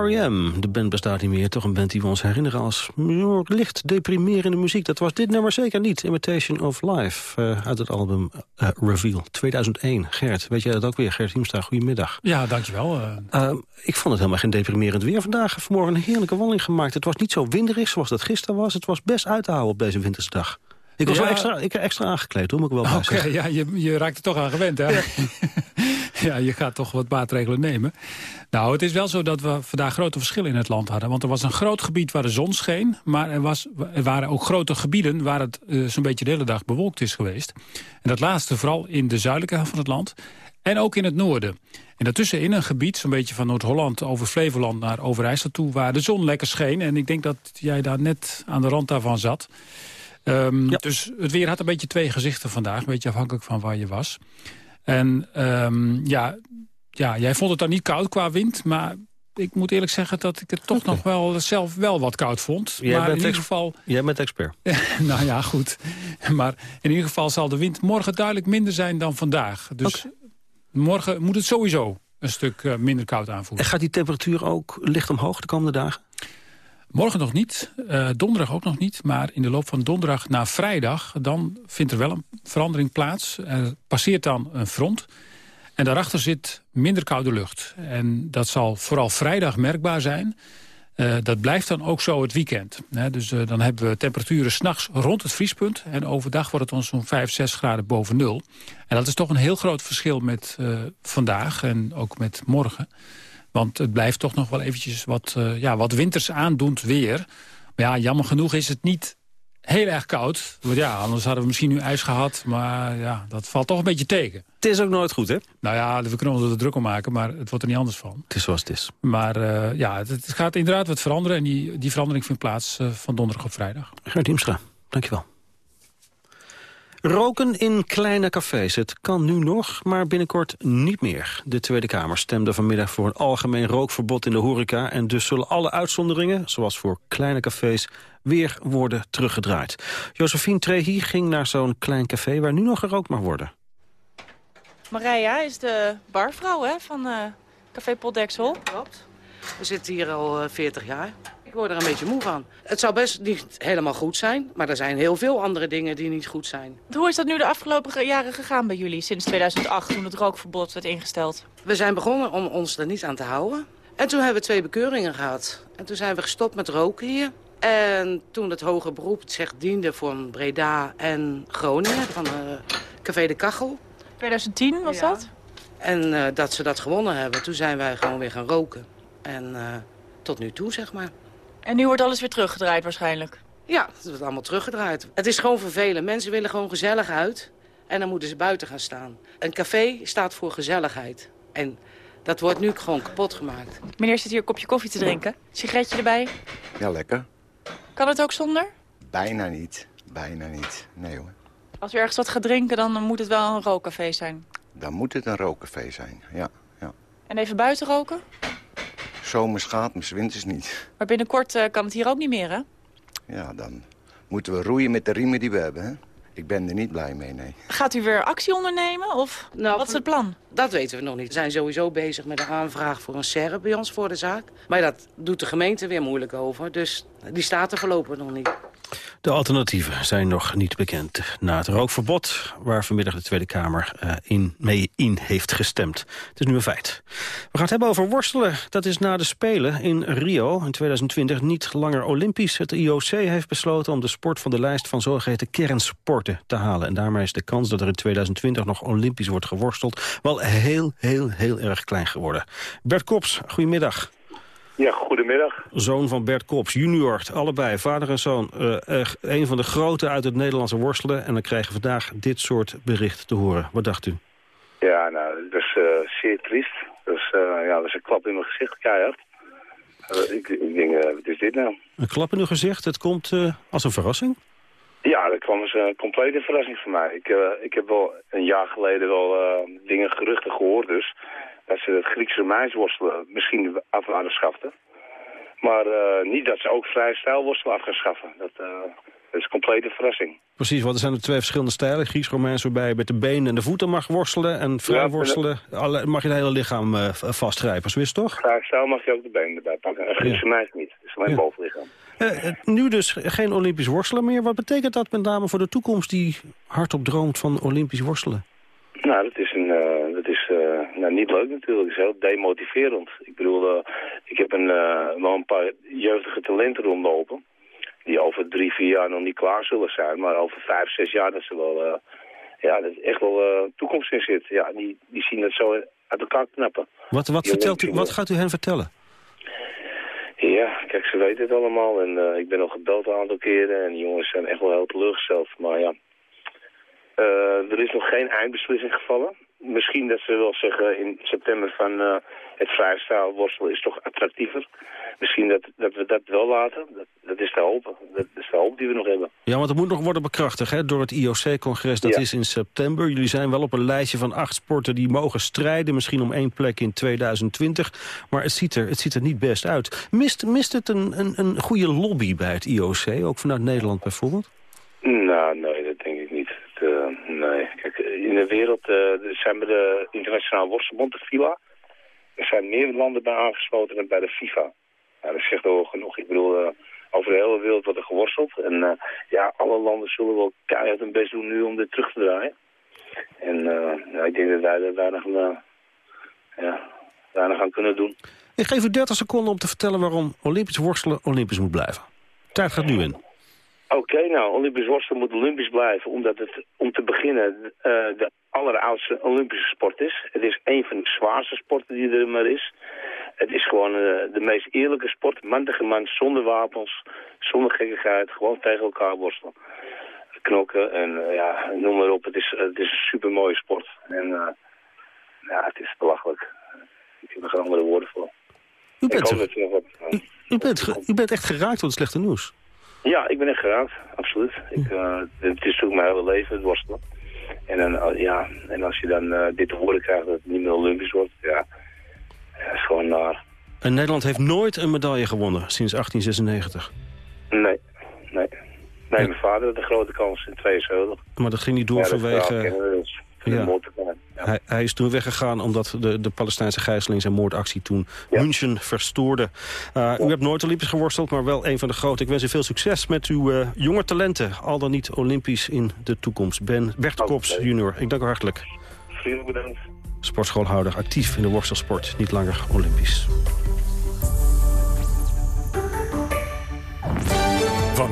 R.E.M. De band bestaat niet meer. Toch een band die we ons herinneren als licht deprimerende muziek. Dat was dit nummer zeker niet. Imitation of Life uh, uit het album uh, Reveal 2001. Gert, weet jij dat ook weer? Gert Hiemstra, goedemiddag. Ja, dankjewel. Uh... ik vond het helemaal geen deprimerend weer vandaag. Vanmorgen een heerlijke wandeling gemaakt. Het was niet zo winderig zoals dat gisteren was. Het was best uit te houden op deze wintersdag. Ik was Ja. wel extra, ik extra aangekleed, hoor, moet ik wel bij zeggen. ja, je, je raakt er toch aan gewend, hè? Ja. je gaat toch wat maatregelen nemen. Nou, het is wel zo dat we vandaag grote verschillen in het land hadden. Want er was een groot gebied waar de zon scheen. Maar er, was, er waren ook grote gebieden waar het eh, zo'n beetje de hele dag bewolkt is geweest. En dat laatste vooral in de zuidelijke helft van het land. En ook in het noorden. En daartussenin een gebied, zo'n beetje van Noord-Holland over Flevoland naar Overijssel toe... waar de zon lekker scheen. En ik denk dat jij daar net aan de rand daarvan zat. Ehm, Dus het weer had een beetje twee gezichten vandaag. Een beetje afhankelijk van waar je was. En ehm, ja, ja, jij vond het dan niet koud qua wind, maar... Ik moet eerlijk zeggen dat ik het toch nog wel zelf wel wat koud vond. Jij maar bent in ieder geval... Jij bent expert. nou ja, goed. Maar in ieder geval zal de wind morgen duidelijk minder zijn dan vandaag. Dus morgen moet het sowieso een stuk eh, minder koud aanvoelen. En gaat die temperatuur ook licht omhoog de komende dagen? Morgen nog niet, eh, donderdag ook nog niet. Maar in de loop van donderdag naar vrijdag... dan vindt er wel een verandering plaats. Er passeert dan een front. En daarachter zit minder koude lucht. En dat zal vooral vrijdag merkbaar zijn. Eh, dat blijft dan ook zo het weekend. Dus eh, dan hebben we temperaturen s'nachts rond het vriespunt. En overdag wordt het dan zo'n 5, 6 graden boven nul. En dat is toch een heel groot verschil met vandaag en ook met morgen. Want het blijft toch nog wel eventjes wat, eh, ja, wat winters aandoend weer. Maar ja, jammer genoeg is het niet heel erg koud. Want ja, anders hadden we misschien nu ijs gehad. Maar ja, dat valt toch een beetje tegen. Het is ook nooit goed, hè? Nou ja, we kunnen ons er druk om maken, maar het wordt er niet anders van. Het is zoals het is. Maar eh, ja, het, het gaat inderdaad wat veranderen. En die, die verandering vindt plaats eh, van donderdag op vrijdag. Gert Hiemstra, dankjewel. Roken in kleine cafés. Het kan nu nog, maar binnenkort niet meer. De Tweede Kamer stemde vanmiddag voor een algemeen rookverbod in de horeca... en dus zullen alle uitzonderingen, zoals voor kleine cafés, weer worden teruggedraaid. Josephine Trehi ging naar zo'n klein café waar nu nog gerookt mag worden. Marija is de barvrouw hè, van eh, Café Potdeksel. Klopt. We zitten hier al eh, 40 jaar. Ik word er een beetje moe van. Het zou best niet helemaal goed zijn, maar er zijn heel veel andere dingen die niet goed zijn. Hoe is dat nu de afgelopen ge- jaren gegaan bij jullie, sinds 2008, toen het rookverbod werd ingesteld? We zijn begonnen om ons er niet aan te houden. En toen hebben we twee bekeuringen gehad. En toen zijn we gestopt met roken hier. En toen het hoger beroep zich diende voor Breda en Groningen, van eh, Café de Kachel. 2010 was dat? En eh, dat ze dat gewonnen hebben, toen zijn wij gewoon weer gaan roken. En eh, tot nu toe, zeg maar. En nu wordt alles weer teruggedraaid waarschijnlijk? Ja, het wordt allemaal teruggedraaid. Het is gewoon vervelend. Mensen willen gewoon gezellig uit. En dan moeten ze buiten gaan staan. Een café staat voor gezelligheid. En dat wordt nu gewoon kapot gemaakt. Meneer zit hier een kopje koffie te drinken. Sigaretje erbij. Ja, lekker. Kan het ook zonder? Bijna niet. Bijna niet. Nee hoor. Als u ergens wat gaat drinken, dan moet het wel een rookcafé zijn. Dan moet het een rookcafé zijn. Ja, ja. En even buiten roken? Zomers gaat, maar winters niet. Maar binnenkort eh, kan het hier ook niet meer, hè? Ja, dan moeten we roeien met de riemen die we hebben. Hè? Ik ben er niet blij mee, nee. Gaat u weer actie ondernemen of Nou, wat is het plan? Dat weten we nog niet. We zijn sowieso bezig met een aanvraag voor een serre bij ons voor de zaak. Maar dat doet de gemeente weer moeilijk over. Dus die staat er voorlopig nog niet. De alternatieven zijn nog niet bekend. Na het rookverbod, waar vanmiddag de Tweede Kamer eh, in, mee in heeft gestemd. Het is nu een feit. We gaan het hebben over worstelen. Dat is na de Spelen in Rio in 2020 niet langer olympisch. Het IOC heeft besloten om de sport van de lijst van zogeheten kernsporten te halen. En daarmee is de kans dat er in 2020 nog olympisch wordt geworsteld... wel heel, heel, heel erg klein geworden. Bert Kops, goedemiddag. Ja, goedemiddag. Zoon van Bert Kops, junior, allebei, vader en zoon. eh, echt een van de grote uit het Nederlandse worstelen. En dan krijgen we vandaag dit soort bericht te horen. Wat dacht u? Ja, nou, dat is eh, zeer triest. Dat is, eh, ja, dat is een klap in mijn gezicht, keihard. Eh, ik, ik denk, eh, wat is dit nou? Een klap in uw gezicht, het komt eh, als een verrassing. Ja, dat kwam als een complete verrassing voor mij. Ik, eh, ik heb wel een jaar geleden wel eh, dingen, geruchten gehoord dus. Dat ze het Griekse Romeinsworstelen misschien af waren schaften. Maar eh, niet dat ze ook vrije stijlworstelen af gaan schaffen. Dat, Dat is een complete verrassing. Precies, want er zijn er twee verschillende stijlen. Grieks-Romeins waarbij je met de benen en de voeten mag worstelen. En vrij Ja, worstelen alle, mag je het hele lichaam vastgrijpen. Zo is het toch? Graag zou mag je ook de benen erbij pakken. En Griekse meis niet. Dat is alleen Ja. bovenlichaam. Eh, eh, nu dus geen Olympisch worstelen meer. Wat betekent dat met name voor de toekomst die hardop droomt van Olympisch worstelen? Nou, dat is, een, eh, dat is nou, niet leuk natuurlijk. Het is heel demotiverend. Ik bedoel, ik heb een, wel een paar jeugdige talenten rondlopen. Die over drie, vier jaar nog niet klaar zullen zijn. Maar over vijf, zes jaar dat ze wel... ja, dat echt wel toekomst in zit. Ja, die, die zien het zo uit elkaar knappen. Wat, wat, vertelt u, wat gaat u hen vertellen? Ja, kijk, ze weten het allemaal. En eh, ik ben al gebeld een aantal keren. En die jongens zijn echt wel heel teleurgesteld. Maar ja, Eh, er is nog geen eindbeslissing gevallen. Misschien dat ze wel zeggen in september van eh, het vrijstijl worstelen is toch attractiever. Misschien dat, dat we dat wel laten. Dat, dat is de hoop. Dat is de hoop die we nog hebben. Ja, want het moet nog worden bekrachtigd hè, door het IOC-congres. Dat Ja. is in september. Jullie zijn wel op een lijstje van acht sporten die mogen strijden. Misschien om één plek in 2020. Maar het ziet er, het ziet er niet best uit. Mist, mist het een, een, een goede lobby bij het IOC? Ook vanuit Nederland bijvoorbeeld? Nou, nee, dat denk ik niet. Het, eh, nee, kijk, in de wereld eh, zijn bij de Internationale Worstelbond, de FILA, er zijn meer landen bij aangesloten dan bij de FIFA. Dat zegt ook genoeg. Ik bedoel, eh, over de hele wereld wordt er geworsteld. En eh, ja, alle landen zullen wel keihard hun best doen nu om dit terug te draaien. En eh, ik denk dat wij er weinig, ja, weinig aan kunnen doen. Ik geef u 30 seconden om te vertellen waarom Olympisch worstelen Olympisch moet blijven. Tijd gaat nu in. Oké, nou, Olympisch worstelen moet Olympisch blijven, omdat het om te beginnen eh, de alleroudste Olympische sport is. Het is een van de zwaarste sporten die er maar is. Het is gewoon eh, de meest eerlijke sport, man tegen man, zonder wapens, zonder gekkigheid, gewoon tegen elkaar worstelen. Knokken en eh, ja, noem maar op. Het is, het is een supermooie sport. En ja, het is belachelijk. Ik heb er geen andere woorden voor. U Ik bent, eh, u, bent, u bent echt geraakt door het slechte nieuws. Ja, ik ben echt geraakt, absoluut. Ik, eh, het is natuurlijk mijn hele leven, het worstelen. En, dan, eh, ja, en als je dan eh, dit te horen krijgt dat het niet meer Olympisch wordt, ja, ja is gewoon naar. En Nederland heeft nooit een medaille gewonnen sinds 1896. Nee, nee. Nee, mijn vader had de grote kans in 72. Maar dat ging niet door ja, dat vanwege... Ja. moord te. Hij, hij is toen weggegaan omdat de, de Palestijnse gijzelings- en moordactie toen München verstoorde. Uh, U hebt nooit Olympisch geworsteld, maar wel een van de grote. Ik wens u veel succes met uw uh, jonge talenten. Al dan niet Olympisch in de toekomst. Ben Bert Kops junior, ik dank u hartelijk. Vriendelijk bedankt. Sportschoolhouder, actief in de worstelsport. Niet langer Olympisch.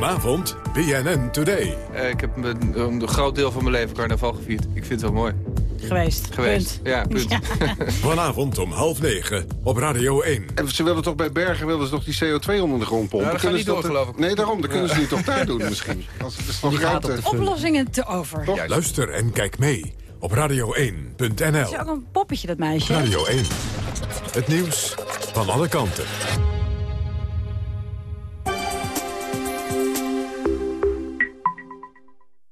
Vanavond BNN Today. Uh, ik heb een, een, groot deel van mijn leven carnaval gevierd. Ik vind het wel mooi. Geweest. Geweest, punt. ja, punt. Ja. Vanavond om half negen op Radio 1. En ze willen toch bij Bergen willen ze toch die CO2 onder de grond pompen? Ja, dat gaat niet door, dat, geloof ik. Nee, daarom. Dat kunnen ze niet toch daar doen misschien. Als het is toch. Oplossingen te over. Ja, luister en kijk mee op radio1.nl. Het is ook een poppetje, dat meisje. Radio 1. Het nieuws van alle kanten.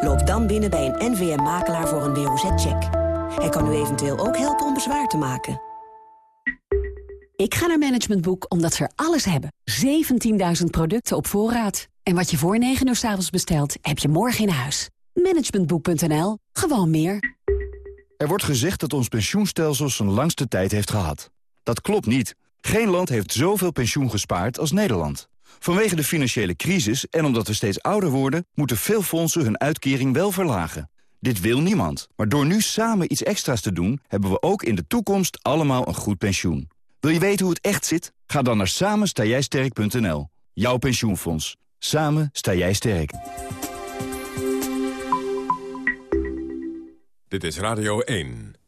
Loop dan binnen bij een NVM-makelaar voor een WOZ-check. Hij kan u eventueel ook helpen om bezwaar te maken. Ik ga naar Management Boek omdat ze er alles hebben. 17.000 producten op voorraad. En wat je voor 9 uur s avonds bestelt, heb je morgen in huis. Managementboek.nl. Gewoon meer. Er wordt gezegd dat ons pensioenstelsel zijn langste tijd heeft gehad. Dat klopt niet. Geen land heeft zoveel pensioen gespaard als Nederland. Vanwege de financiële crisis en omdat we steeds ouder worden... moeten veel fondsen hun uitkering wel verlagen. Dit wil niemand. Maar door nu samen iets extra's te doen... hebben we ook in de toekomst allemaal een goed pensioen. Wil je weten hoe het echt zit? Ga dan naar samenstaaijsterk.nl. Jouw pensioenfonds. Samen sta jij sterk. Dit is Radio 1.